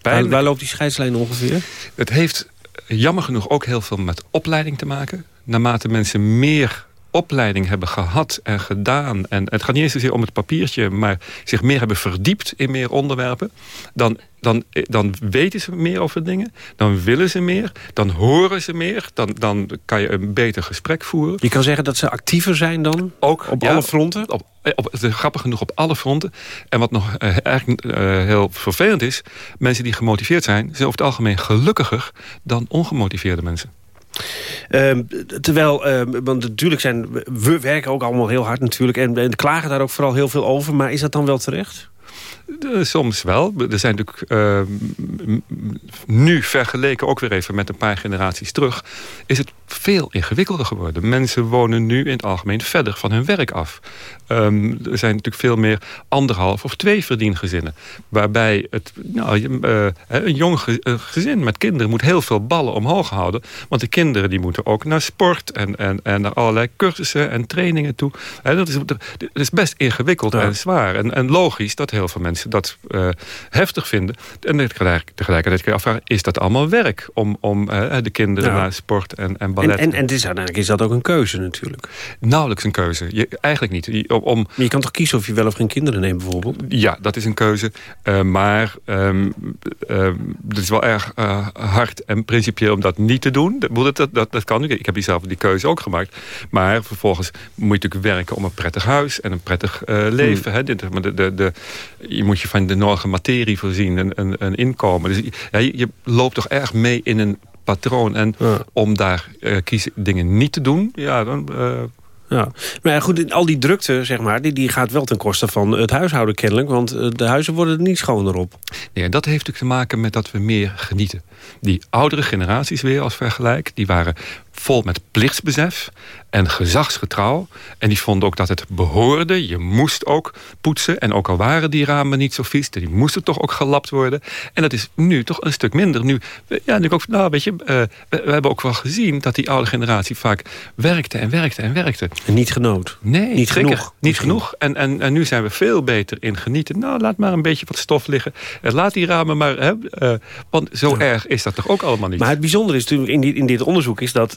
Waar, waar loopt die scheidslijn ongeveer? Het heeft jammer genoeg ook heel veel met opleiding te maken. Naarmate mensen meer opleiding hebben gehad en gedaan... en het gaat niet eens zozeer om het papiertje... maar zich meer hebben verdiept in meer onderwerpen... dan, dan, dan weten ze meer over dingen. Dan willen ze meer. Dan horen ze meer. Dan, dan kan je een beter gesprek voeren. Je kan zeggen dat ze actiever zijn dan? Ook op alle fronten? Op, op, grappig genoeg op alle fronten. En wat nog uh, eigenlijk uh, heel vervelend is... mensen die gemotiveerd zijn... zijn over het algemeen gelukkiger dan ongemotiveerde mensen. Ehm, terwijl, ehm, want natuurlijk zijn... We werken ook allemaal heel hard natuurlijk. En, en klagen daar ook vooral heel veel over. Maar is dat dan wel terecht? Soms wel. Er zijn natuurlijk uh, nu vergeleken, ook weer even met een paar generaties terug... is het veel ingewikkelder geworden. Mensen wonen nu in het algemeen verder van hun werk af. Um, er zijn natuurlijk veel meer anderhalf of twee verdiengezinnen. Waarbij het, nou, uh, een jong gezin met kinderen moet heel veel ballen omhoog houden. Want de kinderen die moeten ook naar sport en, en, en naar allerlei cursussen en trainingen toe. He, dat, is, dat is best ingewikkeld en zwaar. En, en logisch dat heel veel mensen dat uh, heftig vinden. En tegelijkertijd kun je afvragen, is dat allemaal werk? Om, om uh, de kinderen naar sport en, en ballet... En, en, en is, uiteindelijk is dat ook een keuze natuurlijk? Nauwelijks een keuze. Je, eigenlijk niet. Om, je kan toch kiezen of je wel of geen kinderen neemt bijvoorbeeld? Ja, dat is een keuze. Uh, maar um, het is wel erg hard en principieel om dat niet te doen. Dat, dat, dat, dat kan. Ik heb die zelf die keuze ook gemaakt. Maar vervolgens moet je natuurlijk werken om een prettig huis en een prettig leven. Hmm. Hè? De, de, de, je moet je van de nodige materie voorzien, een, een, een inkomen. Dus ja, je, je loopt toch erg mee in een patroon. En om daar uh, kiezen dingen niet te doen, ja, dan... Uh... Ja. Maar ja, goed, al die drukte, zeg maar, die, die gaat wel ten koste van het huishouden kennelijk. Want uh, de huizen worden er niet schoner op. Nee, dat heeft natuurlijk te maken met dat we meer genieten. Die oudere generaties weer als vergelijk, die waren vol met plichtsbesef en gezagsgetrouw. En die vonden ook dat het behoorde. Je moest ook poetsen. En ook al waren die ramen niet zo vies... die moesten toch ook gelapt worden. En dat is nu toch een stuk minder. Nu, ja, nu ook, nou, weet je, uh, we, hebben ook wel gezien... dat die oude generatie vaak werkte en werkte en werkte. En niet genoot. Nee, niet genoeg. Niet genoeg. En, en, en nu zijn we veel beter in genieten. Nou, laat maar een beetje wat stof liggen. En laat die ramen maar... Hè, uh, want zo erg is dat toch ook allemaal niet. Maar het bijzondere is natuurlijk in, in dit onderzoek... is dat,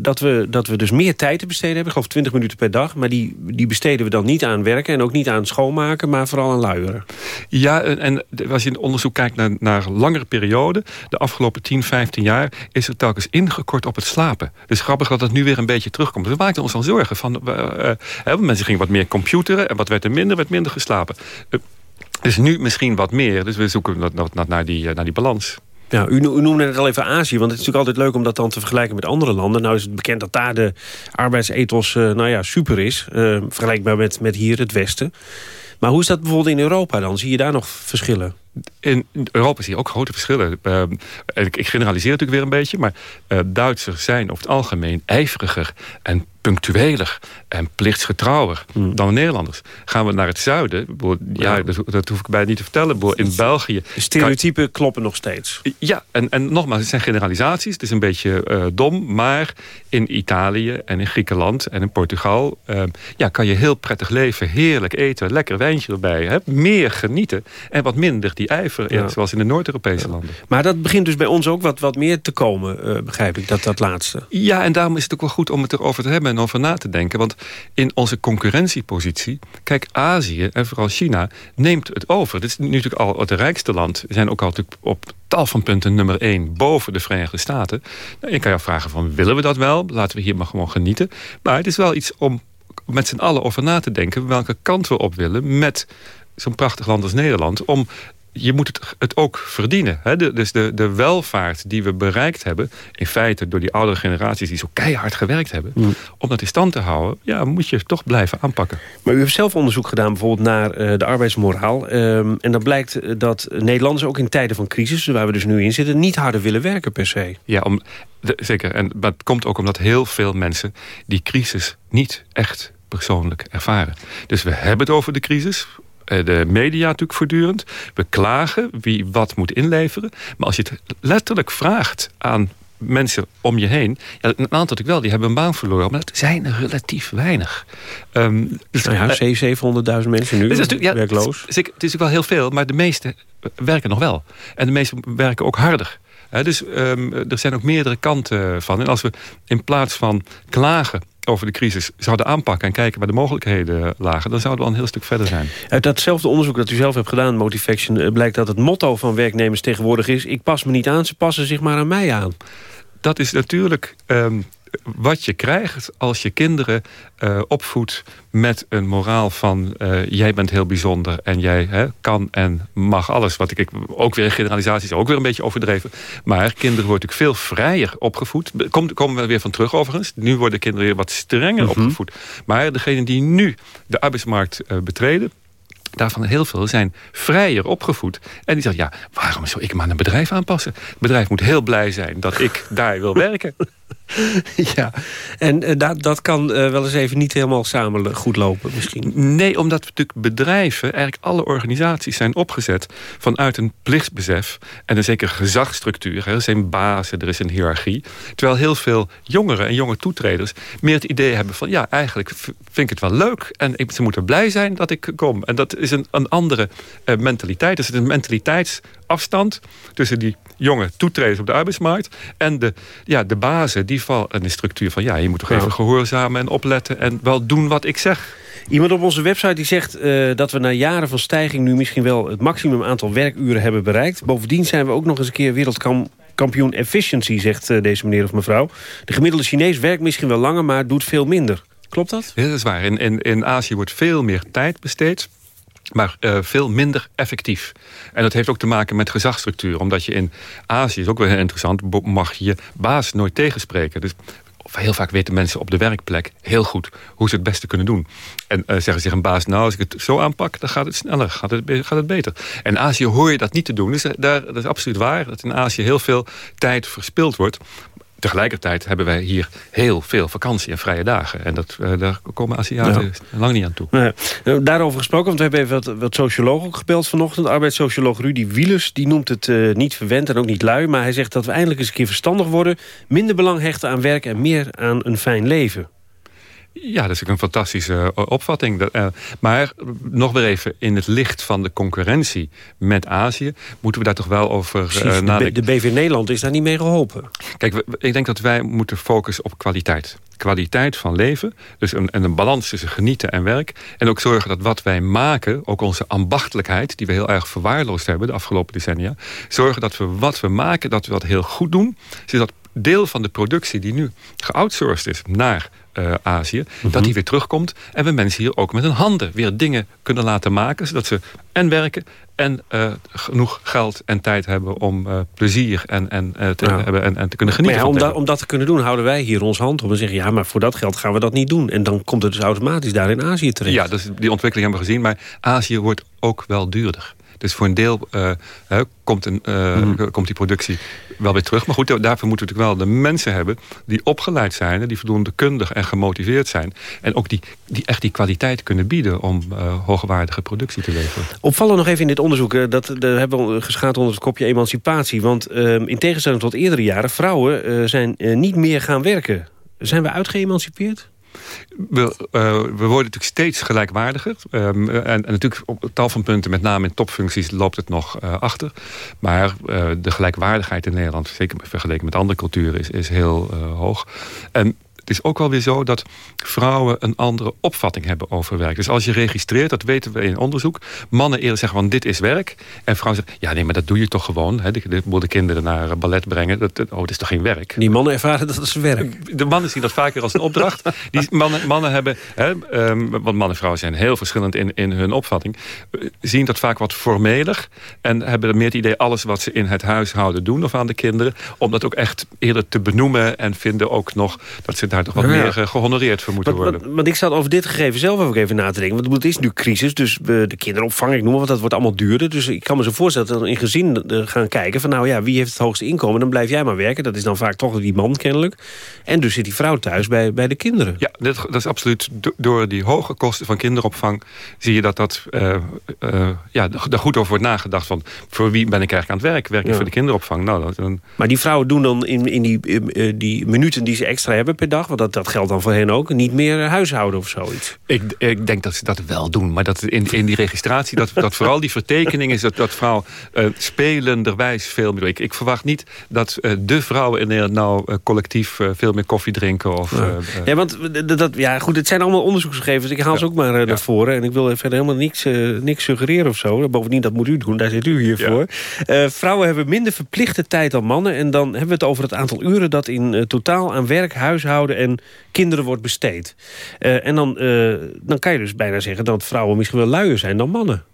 dat we dat we dus meer tijd te besteden hebben. Ik geloof 20 minuten per dag. Maar die, die besteden we dan niet aan werken en ook niet aan schoonmaken... maar vooral aan luieren. Ja, en, als je in onderzoek kijkt naar, naar langere perioden... de afgelopen 10, 15 jaar is er telkens ingekort op het slapen. Dus grappig dat het nu weer een beetje terugkomt. We maakten ons dan zorgen. Van, uh, mensen gingen wat meer computeren en wat werd er minder, werd minder geslapen. Dus nu misschien wat meer. Dus we zoeken naar, die, naar die balans. Ja, u, u noemde het al even Azië, want het is natuurlijk altijd leuk om dat dan te vergelijken met andere landen. Nou is het bekend dat daar de arbeidsethos uh, nou ja, super is, uh, vergelijkbaar met, met hier het Westen. Maar hoe is dat bijvoorbeeld in Europa dan? Zie je daar nog verschillen? In Europa zie je ook grote verschillen. Uh, ik, generaliseer natuurlijk weer een beetje... maar uh, Duitsers zijn over het algemeen ijveriger en punctueler en plichtsgetrouwer hmm. dan de Nederlanders. Gaan we naar het zuiden, ja, Dat, dat, hoef ik bijna niet te vertellen. In België... De stereotypen kloppen nog steeds. Ja, en, en nogmaals, het zijn generalisaties. Het is een beetje uh, dom, maar in Italië en in Griekenland en in Portugal... Ja, kan je heel prettig leven, heerlijk eten, lekker wijntje erbij. Hè? Meer genieten en wat minder die ijver, Ja. zoals in de Noord-Europese landen. Maar dat begint dus bij ons ook wat, wat meer te komen, eh, begrijp ik, dat, dat laatste. Ja, en daarom is het ook wel goed om het erover te hebben en over na te denken. Want in onze concurrentiepositie, kijk, Azië en vooral China neemt het over. Dit is nu natuurlijk al het rijkste land. We zijn ook al natuurlijk op tal van punten nummer één boven de Verenigde Staten. Nou, je kan je afvragen van, willen we dat wel? Laten we hier maar gewoon genieten. Maar het is wel iets om met z'n allen over na te denken... welke kant we op willen met zo'n prachtig land als Nederland... om je moet het, het ook verdienen. Hè? De, dus de, de welvaart die we bereikt hebben... in feite door die oudere generaties die zo keihard gewerkt hebben... om dat in stand te houden, ja, moet je toch blijven aanpakken. Maar u heeft zelf onderzoek gedaan bijvoorbeeld naar eh, de arbeidsmoraal. Ehm, en dan blijkt eh, dat Nederlanders ook in tijden van crisis... waar we dus nu in zitten, niet harder willen werken per se. Ja, om, de- zeker. En, maar het komt ook omdat heel veel mensen die crisis niet echt persoonlijk ervaren. Dus we hebben het over de crisis. Eh, De media natuurlijk voortdurend. We klagen wie wat moet inleveren. Maar als je het letterlijk vraagt aan mensen om je heen... Ja, een aantal natuurlijk wel, die hebben een baan verloren. Maar dat zijn er relatief weinig. Dus, Nou ja, eh, 700.000 mensen nu ja, werkloos. Het is, het is natuurlijk wel heel veel, maar de meesten werken nog wel. En de meesten werken ook harder. Dus ehm, er zijn ook meerdere kanten van. En als we in plaats van klagen over de crisis zouden aanpakken... en kijken waar de mogelijkheden lagen... dan zouden we al een heel stuk verder zijn. Uit datzelfde onderzoek dat u zelf hebt gedaan, Motivaction... eh, blijkt dat het motto van werknemers tegenwoordig is... ik pas me niet aan, ze passen zich maar aan mij aan. Dat is natuurlijk ehm, wat je krijgt als je kinderen eh, opvoedt met een moraal van... eh, jij bent heel bijzonder en jij hè, kan en mag alles. Wat ik, ik ook weer in generalisaties ook weer een beetje overdreven. Maar kinderen worden natuurlijk veel vrijer opgevoed. Komt komen we weer van terug overigens. Nu worden kinderen weer wat strenger opgevoed. Maar degenen die nu de arbeidsmarkt eh, betreden... Daarvan heel veel zijn vrijer opgevoed. En die zeggen, ja, waarom zou ik me aan een bedrijf aanpassen? Het bedrijf moet heel blij zijn dat ik daar wil werken. ja, en eh, dat, dat kan eh, wel eens even niet helemaal samen goed lopen misschien. Nee, omdat natuurlijk bedrijven, eigenlijk alle organisaties zijn opgezet vanuit een plichtsbesef en een zekere gezagsstructuur. Er zijn bazen, er is een hiërarchie. Terwijl heel veel jongeren en jonge toetreders meer het idee hebben van ja, eigenlijk vind ik het wel leuk en ik, ze moeten blij zijn dat ik kom. En dat is een, een andere eh, mentaliteit. Er zit een mentaliteitsafstand tussen die jonge toetreders op de arbeidsmarkt en de, ja, de bazen die vallen in de structuur van ja, je moet toch Ja. even gehoorzamen en opletten en wel doen wat ik zeg. Iemand op onze website die zegt eh, dat we na jaren van stijging... nu misschien wel het maximum aantal werkuren hebben bereikt. Bovendien zijn we ook nog eens een keer wereldkampioen efficiency, zegt eh, deze meneer of mevrouw. De gemiddelde Chinees werkt misschien wel langer, maar doet veel minder. Klopt dat? Ja, dat is waar. In, in, in Azië wordt veel meer tijd besteed. Maar eh, veel minder effectief. En dat heeft ook te maken met gezagsstructuur. Omdat je in Azië, is ook wel heel interessant... mag je baas nooit tegenspreken. Dus heel vaak weten mensen op de werkplek heel goed... hoe ze het beste kunnen doen. En eh, zeggen zich een baas... nou, als ik het zo aanpak, dan gaat het sneller, gaat het, gaat het beter. En in Azië hoor je dat niet te doen. Dus eh, daar, dat is absoluut waar. Dat in Azië heel veel tijd verspild wordt... Tegelijkertijd hebben wij hier heel veel vakantie en vrije dagen. En dat, eh, daar komen Aziaten lang niet aan toe. Nou daarover gesproken, want we hebben even wat, wat sociologen ook gebeld vanochtend. Arbeidssocioloog Rudy Wielers, die noemt het eh, niet verwend en ook niet lui... maar hij zegt dat we eindelijk eens een keer verstandig worden... minder belang hechten aan werk en meer aan een fijn leven. Ja, dat is ook een fantastische eh, opvatting. Dat, eh, maar nog weer even, in het licht van de concurrentie met Azië... moeten we daar toch wel over eh, Precies, nadenken. de BV Nederland is daar niet mee geholpen. Kijk, ik denk dat wij moeten focussen op kwaliteit. Kwaliteit van leven, dus een, en een balans tussen genieten en werk. En ook zorgen dat wat wij maken, ook onze ambachtelijkheid... die we heel erg verwaarloosd hebben de afgelopen decennia... zorgen dat we wat we maken, dat we dat heel goed doen... zodat deel van de productie die nu geoutsourced is naar eh, Azië... dat die weer terugkomt en we mensen hier ook met hun handen... weer dingen kunnen laten maken, zodat ze en werken... en eh, genoeg geld en tijd hebben om eh, plezier en, en, te Ja. hebben en, en te kunnen Maar genieten ja, om, da- om dat te kunnen doen, houden wij hier ons hand op... en zeggen, ja, maar voor dat geld gaan we dat niet doen. En dan komt het dus automatisch daar in Azië terecht. Ja, dus die ontwikkeling hebben we gezien. Maar Azië wordt ook wel duurder. Dus voor een deel eh, komt, een, eh, Mhm. komt die productie wel weer terug. Maar goed, daarvoor moeten we natuurlijk wel de mensen hebben... die opgeleid zijn, die voldoende kundig en gemotiveerd zijn. En ook die, die echt die kwaliteit kunnen bieden... om eh, hoogwaardige productie te leveren. Opvallend nog even in dit onderzoek, dat, hebben we geschaad onder het kopje emancipatie. Want eh, in tegenstelling tot eerdere jaren, vrouwen zijn niet meer gaan werken. Zijn we uitgeëmancipeerd? We, uh, we worden natuurlijk steeds gelijkwaardiger. Um, en, en, natuurlijk op tal van punten, met name in topfuncties, loopt het nog uh, achter. Maar uh, de gelijkwaardigheid in Nederland, zeker vergeleken met andere culturen, is, is heel hoog. Het is ook wel weer zo dat vrouwen een andere opvatting hebben over werk. Dus als je registreert, dat weten we in onderzoek... mannen eerder zeggen van dit is werk. En vrouwen zeggen, ja nee, maar dat doe je toch gewoon. Hè? De, de, de kinderen naar ballet brengen. Dat, oh, dat is toch geen werk? Die mannen ervaren dat is werk. De mannen zien dat vaker als een opdracht. Die mannen, mannen hebben, hè, um, want mannen en vrouwen zijn heel verschillend in, in hun opvatting... zien dat vaak wat formeler. En hebben meer het idee alles wat ze in het huishouden doen... of aan de kinderen, om dat ook echt eerder te benoemen... en vinden ook nog dat ze daar toch wat meer eh, gehonoreerd voor moeten worden. Want, ik zat over dit gegeven zelf ook even na te denken. Want het is nu crisis, dus de kinderopvang, ik noem maar dat wordt allemaal duurder. Dus ik kan me zo voorstellen dat we in gezin eh, gaan kijken... van nou ja, wie heeft het hoogste inkomen? Dan blijf jij maar werken. Dat is dan vaak toch die man kennelijk. En dus zit die vrouw thuis bij, bij de kinderen. Ja, dat, dat is absoluut. Door die hoge kosten van kinderopvang... zie je dat dat uh, uh, ja, daar goed over wordt nagedacht. Van, voor wie ben ik eigenlijk aan het werk? Werk ik ja. voor de kinderopvang? Nou, dat, dan... Maar die vrouwen doen dan in, in die, uh, die minuten die ze extra hebben per dag want dat, dat geldt dan voor hen ook, niet meer huishouden of zoiets. Ik, ik denk dat ze dat wel doen, maar dat in, in die registratie, dat, dat vooral die vertekening is dat, dat vrouw uh, spelenderwijs veel meer. Ik, ik verwacht niet dat uh, de vrouwen in Nederland nou uh, collectief veel meer koffie drinken. Of, ja. ja, want dat, ja, goed, het zijn allemaal onderzoeksgegevens. Ik haal ja. ze ook maar naar voren. En ik wil verder helemaal niks, niks suggereren of zo. Bovendien, dat moet u doen, daar zit u hier voor. vrouwen hebben minder verplichte tijd dan mannen. En dan hebben we het over het aantal uren dat in totaal aan werk, huishouden en kinderen wordt besteed. Uh, en dan, uh, dan kan je dus bijna zeggen dat vrouwen misschien wel luier zijn dan mannen.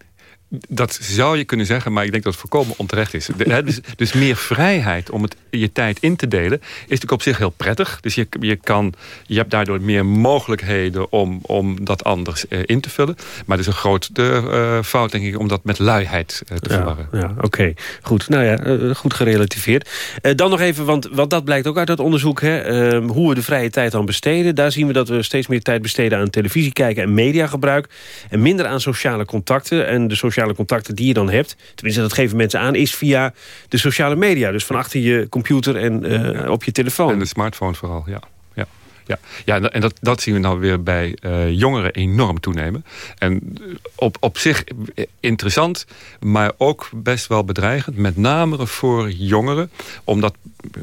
Dat zou je kunnen zeggen, maar ik denk dat het volkomen onterecht is. Dus, dus, meer vrijheid om het, je tijd in te delen... is natuurlijk op zich heel prettig. Dus je, je, kan, je hebt daardoor meer mogelijkheden om, om dat anders uh, in te vullen. Maar het is een grote uh, fout, denk ik, om dat met luiheid uh, te ja, verwarren. Ja, Oké, goed. Nou ja, goed gerelativeerd. dan nog even, want, want dat blijkt ook uit dat onderzoek... Hè, ehm, hoe we de vrije tijd dan besteden. Daar zien we dat we steeds meer tijd besteden aan televisie kijken... en mediagebruik. En minder aan sociale contacten. En de sociale sociale contacten die je dan hebt... tenminste, dat geven mensen aan, is via de sociale media. Dus van achter je computer en uh, op je telefoon. En de smartphone vooral, ja. ja. Ja, ja en dat, dat zien we nou weer bij uh, jongeren enorm toenemen. En op, op zich interessant, maar ook best wel bedreigend. Met name voor jongeren. Omdat,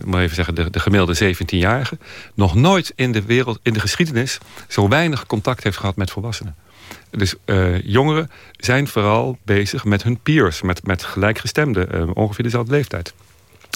maar even zeggen, de, de gemiddelde 17-jarige... nog nooit in de wereld, in de geschiedenis... zo weinig contact heeft gehad met volwassenen. Dus uh, jongeren zijn vooral bezig met hun peers, met, met gelijkgestemden, uh, ongeveer dezelfde leeftijd.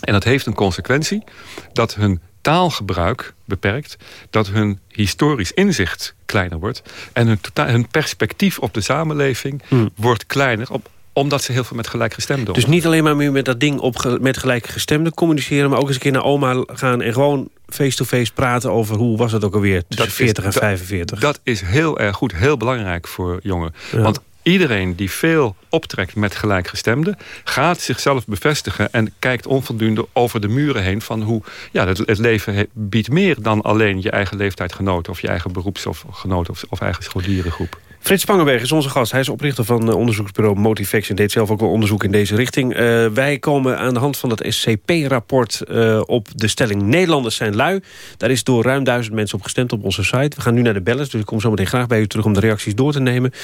En dat heeft een consequentie dat hun taalgebruik beperkt, dat hun historisch inzicht kleiner wordt en hun, hun perspectief op de samenleving hmm. wordt kleiner op, omdat ze heel veel met gelijkgestemden doen. Dus niet alleen maar meer met dat ding op met gelijkgestemden communiceren... maar ook eens een keer naar oma gaan en gewoon face-to-face praten... over hoe was het ook alweer tussen dat 40 is, en 45. Dat, dat, is heel erg goed, heel belangrijk voor jongeren. Ja. Want iedereen die veel optrekt met gelijkgestemden... gaat zichzelf bevestigen en kijkt onvoldoende over de muren heen... van hoe ja, het, het leven biedt meer dan alleen je eigen leeftijdgenoten... of je eigen beroepsgenoten of, of eigen scholierengroep. Frits Spangenberg is onze gast. Hij is oprichter van uh, onderzoeksbureau Motivaction. Deed zelf ook wel onderzoek in deze richting. Uh, wij komen aan de hand van het SCP-rapport uh, op de stelling... Nederlanders zijn lui. Daar is door ruim duizend mensen op gestemd op onze site. We gaan nu naar de bellers, dus ik kom zo meteen graag bij u terug... om de reacties door te nemen. 37%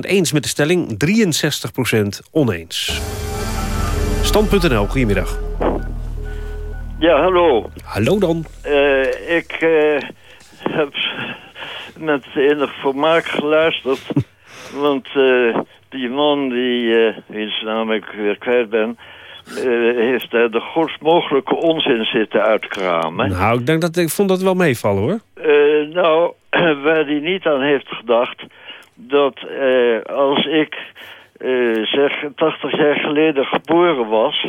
eens met de stelling, 63% oneens. Stand.nl, goedemiddag. Ja, hallo. Hallo dan. ik heb met enig vermaak geluisterd. want uh, die man die, uh, wiens naam ik weer kwijt ben... Uh, heeft daar de grootst mogelijke onzin zitten uitkramen. Nou, ik denk dat ik vond dat wel meevallen hoor. nou, waar hij niet aan heeft gedacht... dat als ik zeg 80 jaar geleden geboren was...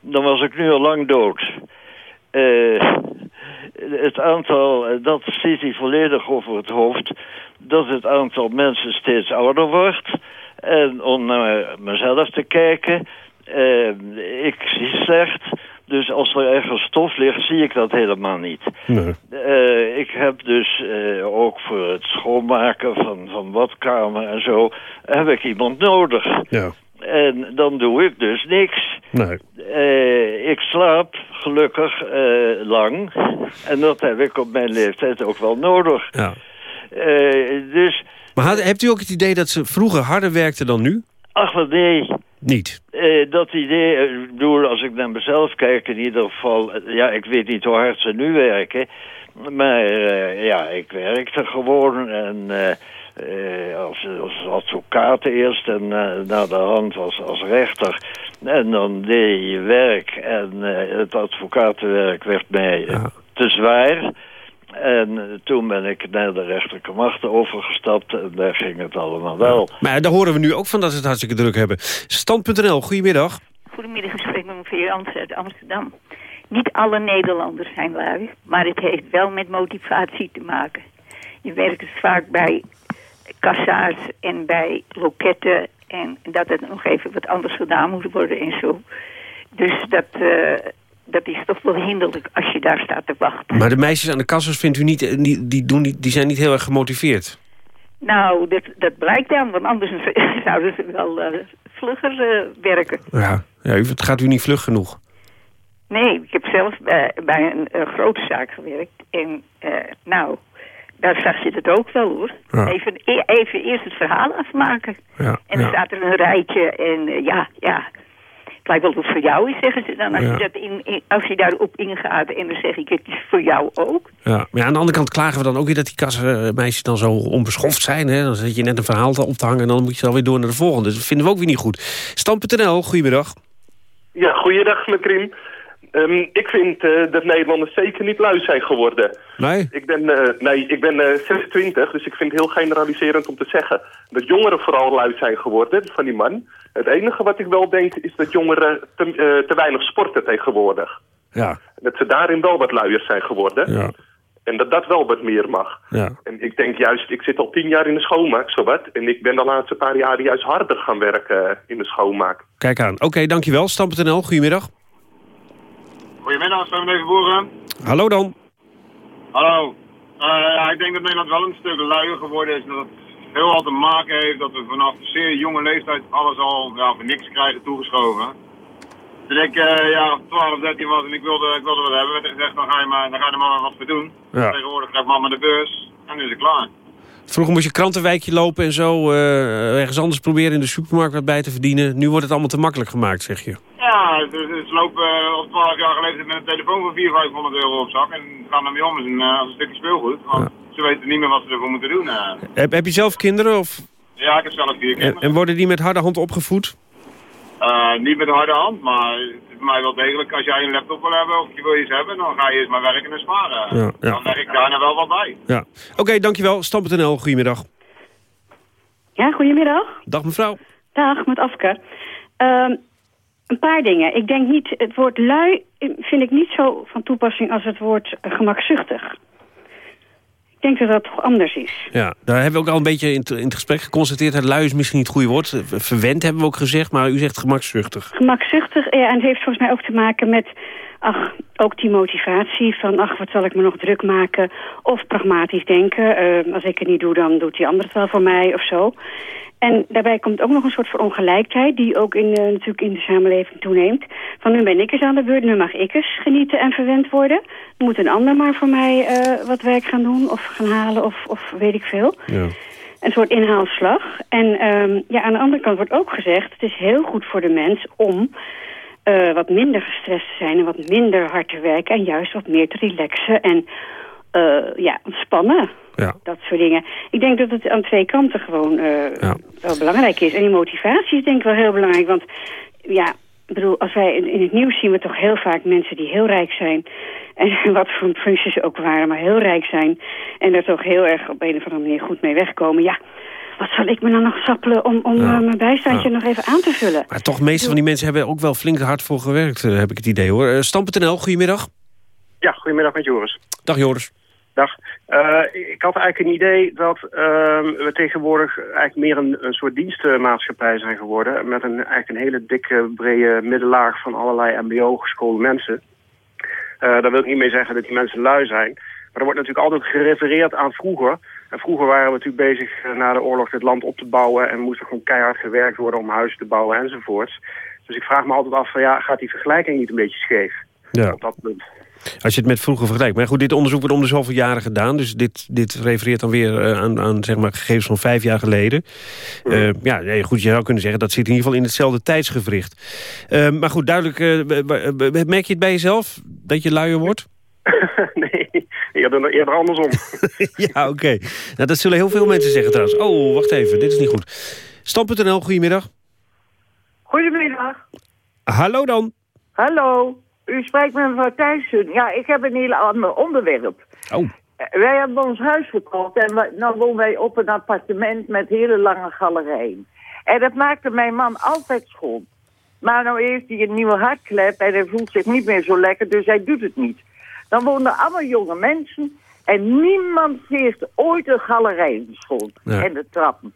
dan was ik nu al lang dood. Het aantal, eh, dat ziet hij volledig over het hoofd, dat het aantal mensen steeds ouder wordt. En om naar mezelf te kijken, eh, ik zie slecht. Dus als er ergens stof ligt, zie ik dat helemaal niet. Nee. Uh, ik heb dus uh, ook voor het schoonmaken van, van badkamer en zo... heb ik iemand nodig. Ja. En dan doe ik dus niks. Nee. Eh, ik slaap gelukkig eh, lang. En dat heb ik op mijn leeftijd ook wel nodig. Ja. Eh, dus, Maar had- hebt u ook het idee dat ze vroeger harder werkten dan nu? ach wat nee. Niet. Dat idee, ik bedoel, als ik naar mezelf kijk in ieder geval... ja, ik weet niet hoe hard ze nu werken. Maar ja, ik werkte gewoon en... eh, als, als advocaat eerst en eh, naar de hand als, als rechter. En dan deed je je werk en eh, het advocatenwerk werd mij te zwaar. En toen ben ik naar de rechterlijke macht overgestapt en daar ging het allemaal wel. Maar daar horen we nu ook van dat ze het hartstikke druk hebben. Stand.nl, goedemiddag. Goedemiddag, ik spreek met mevrouw uit Amsterdam. Niet alle Nederlanders zijn lui, maar het heeft wel met motivatie te maken. Je werkt dus vaak bij kassa's en bij loketten en dat het nog even wat anders gedaan moet worden en zo. Dus dat, eh, dat is toch wel hinderlijk als je daar staat te wachten. Maar de meisjes aan de kassas vindt u niet, eh, die, die, doen niet, die zijn niet heel erg gemotiveerd. Nou, dat, dat blijkt dan, want anders zouden ze wel eh, vlugger werken. Ja, ja het gaat u niet vlug genoeg. Nee, ik heb zelf bij, bij een, grote zaak gewerkt. En nou, daar zag je het ook wel hoor. Ja. Even, e- even eerst het verhaal afmaken. Ja, En dan ja. staat er een rijtje en eh, ja, ja. Het lijkt wel dat het voor jou is, zeggen ze dan. Als, Ja. je, dat in, in- als je daarop ingaat en dan zeg ik, het is voor jou ook. Ja. Maar ja, aan de andere kant klagen we dan ook weer dat die kassenmeisjes dan zo onbeschoft zijn. Hè? Dan zit je net een verhaal te- op te hangen en dan moet je alweer door naar de volgende. Dus dat vinden we ook weer niet goed. Stand.nl, goedemiddag. Ja, goeiedag, Mekriem. Ehm ik vind eh, dat Nederlanders zeker niet lui zijn geworden. Nee? Ik ben, eh, nee, ik ben eh 26, dus ik vind het heel generaliserend om te zeggen... dat jongeren vooral lui zijn geworden, van die man. Het enige wat ik wel denk is dat jongeren te, eh, te weinig sporten tegenwoordig. Ja. Dat ze daarin wel wat luier zijn geworden. Ja. En dat dat wel wat meer mag. Ja. En ik denk juist, ik zit al tien jaar in de schoonmaak, zowat. En ik ben de laatste paar jaren juist harder gaan werken eh, in de schoonmaak. Kijk aan. Oké, dankjewel. Stand.nl, goedemiddag. Goedemiddag, zijn even boeren. Hallo dan. Hallo. Eh, ik denk dat Nederland wel een stuk luier geworden is. Dat het heel wat te maken heeft dat we vanaf een zeer jonge leeftijd alles al ja, voor niks krijgen toegeschoven. Toen ik eh, ja, 12, 13 was en ik wilde, ik wilde wat hebben, werd er gezegd, dan ga je maar, dan ga je er maar wat voor doen. Ja. Tegenwoordig krijgt mama de beurs en nu is het klaar. Vroeger moest je krantenwijkje lopen en zo. eh, ergens anders proberen in de supermarkt wat bij te verdienen. Nu wordt het allemaal te makkelijk gemaakt, zeg je. Ja, ze, ze lopen eh, op 12 jaar geleden met een telefoon voor 400, 500 euro op zak en gaan ermee om als een, eh, als een stukje speelgoed. Want ze weten niet meer wat ze ervoor moeten doen. Heb, heb je zelf kinderen? Of, Ja, ik heb zelf vier en, kinderen. en worden die met harde hand opgevoed? Niet met de harde hand, maar voor mij wel degelijk. Als jij een laptop wil hebben of je wil iets hebben, dan ga je eerst maar werken en sparen. Ja, ja. Dan leg ik daarna wel wat bij. Ja. Oké, dankjewel. Stand.nl, goedemiddag. Ja, goedemiddag. Dag mevrouw. Dag, met Afke. Ehm, een paar dingen. Ik denk niet, het woord lui vind ik niet zo van toepassing als het woord gemakzuchtig. Ik denk dat dat toch anders is. Ja, daar hebben we ook al een beetje in, het- in het gesprek geconstateerd. Het lui is misschien niet het goede woord. Verwend hebben we ook gezegd, maar u zegt gemakzuchtig. Gemakzuchtig, ja, en het heeft volgens mij ook te maken met... ach, ook die motivatie van... ach, wat zal ik me nog druk maken? Of pragmatisch denken. eh, als ik het niet doe, dan doet die ander het wel voor mij of zo. En daarbij komt ook nog een soort van ongelijkheid... die ook in, eh, natuurlijk in de samenleving toeneemt. Van nu ben ik eens aan de beurt, nu mag ik eens genieten en verwend worden. Moet een ander maar voor mij eh, wat werk gaan doen of gaan halen of, of weet ik veel Ja. een soort inhaalslag. En ehm, ja, aan de andere kant wordt ook gezegd... het is heel goed voor de mens om eh, wat minder gestrest te zijn... en wat minder hard te werken en juist wat meer te relaxen... en eh, ja, ontspannen. Ja. Dat soort dingen. Ik denk dat het aan twee kanten gewoon eh, wel belangrijk is. En die motivatie is denk ik wel heel belangrijk. Want ja, ik bedoel, als wij in, het nieuws zien we toch heel vaak mensen die heel rijk zijn. En wat voor functies ook waren, maar heel rijk zijn. En er toch heel erg op een of andere manier goed mee wegkomen. Ja, wat zal ik me dan nog sappelen om, om Ja. eh, mijn bijstandje Ja. nog even aan te vullen? Maar toch, de meeste van die mensen hebben er ook wel flink hard voor gewerkt, eh, heb ik het idee hoor. Eh, Stam.nl, goedemiddag. Ja, goedemiddag met Joris. Dag Joris. Dag. Eh, ik had eigenlijk een idee dat ehm, we tegenwoordig eigenlijk meer een, een soort dienstmaatschappij zijn geworden. Met een, eigenlijk een hele dikke, brede middenlaag van allerlei mbo-geschoolde mensen. Eh daar wil ik niet mee zeggen dat die mensen lui zijn. Maar er wordt natuurlijk altijd gerefereerd aan vroeger. En vroeger waren we natuurlijk bezig eh, na de oorlog het land op te bouwen... en moest er gewoon keihard gewerkt worden om huizen te bouwen enzovoorts. Dus ik vraag me altijd af, van, ja, gaat die vergelijking niet een beetje scheef Ja. op dat punt? Als je het met vroeger vergelijkt. Maar goed, dit onderzoek wordt om de zoveel jaren gedaan. Dus dit, dit refereert dan weer eh, aan, aan zeg maar, gegevens van vijf jaar geleden. Eh, ja, nee, goed, je zou kunnen zeggen dat zit in ieder geval in hetzelfde tijdsgevricht. Eh, maar goed, duidelijk, eh, merk je het bij jezelf? Dat je luier wordt? Eerder, eerder andersom. ja, oké. Nou, dat zullen heel veel mensen zeggen trouwens. Oh, wacht even, dit is niet goed. Stam.nl, goedemiddag. Goedemiddag. Hallo dan. Hallo. U spreekt met mevrouw Thijssen. Ja, ik heb een heel ander onderwerp. Oh. Eh, Wij hebben ons huis verkocht en we, nou wonen wij op een appartement met hele lange galerijen. En dat maakte mijn man altijd schoon. Maar nou heeft hij een nieuwe hartklep en hij voelt zich niet meer zo lekker, dus hij doet het niet. Dan er allemaal jonge mensen en niemand veegt ooit de galerijen schoon Ja. en de trappen.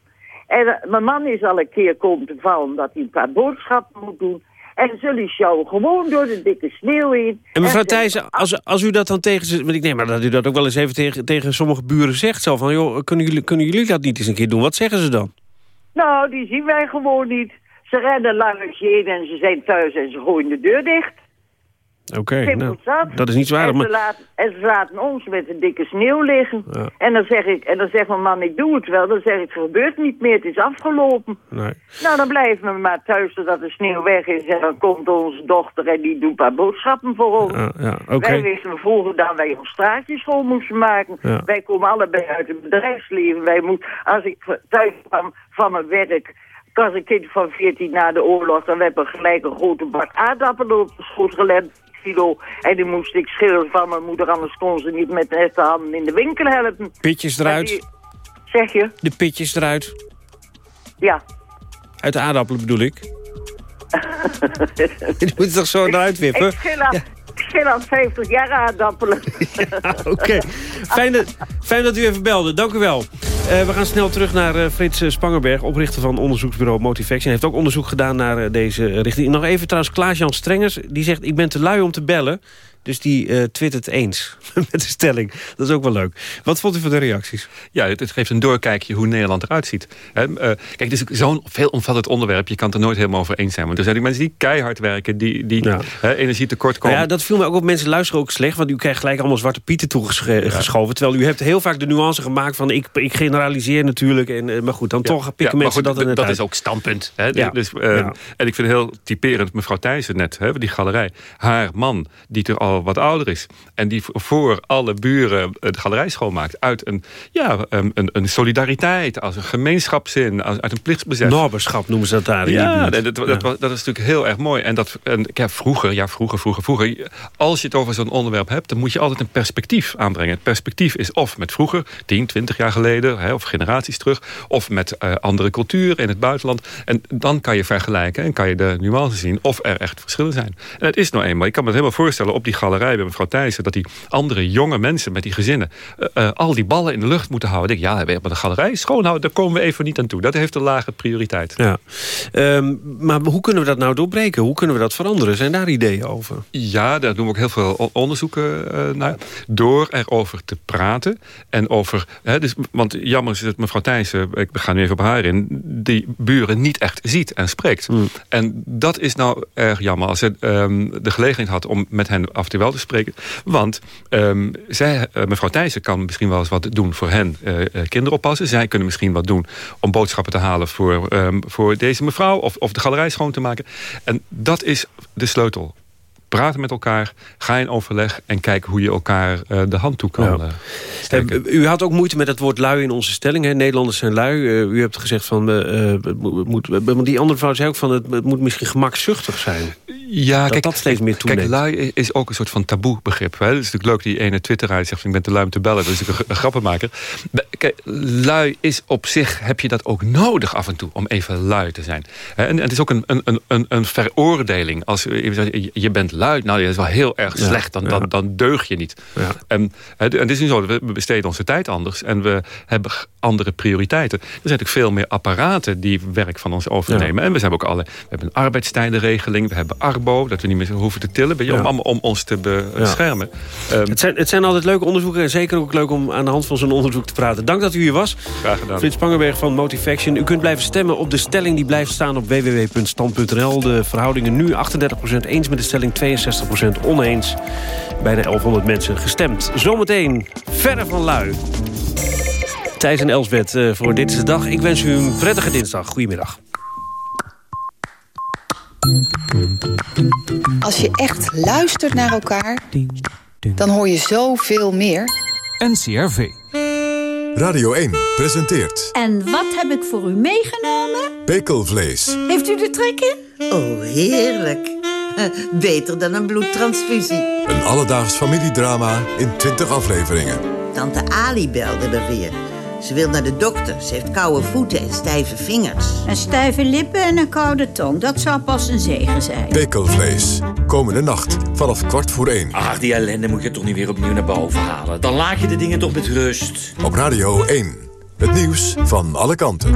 En eh, mijn man is al een keer komen te vallen omdat hij een paar boodschappen moet doen. En zullen sjouwen gewoon door de dikke sneeuw in. En mevrouw Thijssen, als, als u dat dan tegen... ze- Want ik neem maar dat u dat ook wel eens even tegen, tegen sommige buren zegt. Zo van, joh, kunnen jullie, kunnen jullie dat niet eens een keer doen? Wat zeggen ze dan? Nou, die zien wij gewoon niet. Ze rennen langs je heen en ze zijn thuis en ze gooien de deur dicht. Oké, nou, dat is niet zwaar. En ze, Maar, laten, en ze laten ons met de dikke sneeuw liggen. Ja. En dan zeg ik, en dan zegt mijn man, ik doe het wel. Dan zeg ik, het gebeurt niet meer, het is afgelopen. nee. Nou, dan blijven we maar thuis zodat de sneeuw weg is. En dan komt onze dochter en die doet een paar boodschappen voor ons. Ja, ja. Wij wisten vroeger dat wij ons straatje schoon moesten maken. Wij komen allebei uit het bedrijfsleven. Wij moet, als ik thuis kwam van mijn werk, ik was een kind van 14 na de oorlog, dan werd er gelijk een grote bak aardappelen op de schoot gelegd. Kilo, en die moest ik schillen van mijn moeder, anders kon ze niet met de handen in de winkel helpen. Pitjes eruit. die- Zeg je? De pitjes eruit. Ja. Uit de aardappelen bedoel ik. Je moet het toch zo eruit wippen? Ik schil schil al 50 jaar aardappelen. Oké, fijn, dat, fijn dat u even belde. Dank u wel. Eh, we gaan snel terug naar eh, Frits eh, Spangenberg, oprichter van onderzoeksbureau Motivaction. Hij heeft ook onderzoek gedaan naar deze richting. Nog even trouwens, Klaas-Jan Strengers, die zegt... ik ben te lui om te bellen. Dus die eh twittert eens met de stelling. Dat is ook wel leuk. Wat vond u van de reacties? Ja, het, het geeft een doorkijkje hoe Nederland eruit ziet. Hè, eh, kijk, het is zo'n veelomvattend onderwerp. Je kan het er nooit helemaal over eens zijn. Want er zijn ook mensen die keihard werken, die, die hè, energietekort komen. Ja, dat viel me ook op. Mensen luisteren ook slecht. Want u krijgt gelijk allemaal zwarte pieten toegeschoven. Terwijl u hebt heel vaak de nuance gemaakt van... ik, ik generaliseer natuurlijk. En, eh, maar goed, dan toch pikken mensen goed, dat er dat uit. is ook standpunt. Ja. Dus, eh. En ik vind het heel typerend, mevrouw Thijssen net, hè, die galerij. Haar man, die er al wat ouder is... en die voor alle buren de galerij schoonmaakt... uit een, ja, een, een, een solidariteit, als een gemeenschapszin... Als, uit een plichtsbesef. Naberschap noemen ze dat daar Ja, dat, dat, dat, was- dat is natuurlijk heel erg mooi. En, dat, en ja, vroeger, ja, vroeger, vroeger, vroeger... als je het over zo'n onderwerp hebt... dan moet je altijd een perspectief aanbrengen. Het perspectief is of met vroeger, 10, 20 jaar geleden... Hè, of generaties terug... of met eh, andere culturen in het buitenland. En dan kan je vergelijken en kan je de nuances zien... of er echt verschillen zijn. En het is nou eenmaal, ik kan me het helemaal voorstellen... op die galerij bij mevrouw Thijssen... dat die andere jonge mensen met die gezinnen... eh, eh, al die ballen in de lucht moeten houden. Ik denk, ja, maar de galerij schoonhouden... daar komen we even niet aan toe. Dat heeft een lage prioriteit. Ja. Ehm, maar hoe kunnen we dat nou doorbreken? Hoe kunnen we dat veranderen? Zijn daar ideeën over? Ja, daar doen we ook heel veel onderzoeken eh, naar. Door erover te praten. En over, hè, dus, want jammer is dat mevrouw Thijssen, ik ga nu even op haar in... die buren niet echt ziet en spreekt. Hmm. En dat is nou erg jammer. Als ze ehm, de gelegenheid had om met hen af wel te spreken. Want ehm, zij, eh, mevrouw Thijssen kan misschien wel eens wat doen voor hen. eh, eh, kinderen oppassen. Zij kunnen misschien wat doen om boodschappen te halen voor, ehm, voor deze mevrouw. Of, of de galerij schoon te maken. En dat is de sleutel. Praten met elkaar, ga in overleg en kijk hoe je elkaar de hand toe kan Ja. u had ook moeite met het woord lui in onze stelling. Hè? Nederlanders zijn lui. U hebt gezegd van... moet, die andere vrouw zei ook van... het, het moet misschien gemakzuchtig zijn. Ja, dat kijk, dat steeds meer toeneemt. Kijk, lui is ook een soort van taboe begrip. Hè? Het is natuurlijk leuk die ene twitteraar die zegt... van, ik ben te lui om te bellen, dat is natuurlijk een, grappenmaker. Maar Kijk, lui is op zich, heb je dat ook nodig af en toe... om even lui te zijn. En, en het is ook een, een, een- een, veroordeling. Als je bent lui, nou, dat is wel heel erg Ja, slecht. Dan, ja. dan, dan deug je niet. En, hè, en het is nu zo, we besteden onze tijd anders... en we hebben andere prioriteiten. Er zijn natuurlijk veel meer apparaten die werk van ons overnemen. En we hebben ook alle, we hebben een arbeidstijdenregeling, we hebben dat we niet meer hoeven te tillen... Je, om, allemaal om ons te beschermen. Ehm, Het zijn, het zijn altijd leuke onderzoeken en zeker ook leuk om aan de hand van zo'n onderzoek te praten. Dank dat u hier was. Graag gedaan. Frits Spangenberg van Motivaction. U kunt blijven stemmen op de stelling die blijft staan op www.stand.nl. De verhoudingen nu 38% eens met de stelling, 62% oneens. Bijna 1100 mensen gestemd. Zometeen verre van lui. Thijs en Elsbeth eh, voor Dit is de Dag. Ik wens u een prettige dinsdag. Goedemiddag. Als je echt luistert naar elkaar, dan hoor je zoveel meer. NCRV. Radio 1 presenteert En wat heb ik voor u meegenomen? Pekelvlees. Heeft u de trek in? Oh, heerlijk. Beter dan een bloedtransfusie. Een alledaags familiedrama in 20 afleveringen. Tante Ali belde er weer. Ze wil naar de dokter. Ze heeft koude voeten en stijve vingers. Een stijve lippen en een koude tong. Dat zou pas een zegen zijn. Pekelvlees. Komende nacht vanaf kwart voor één. Ach, die ellende moet je toch niet weer opnieuw naar boven halen. Dan laat je de dingen toch met rust. Op Radio 1. Het nieuws van alle kanten.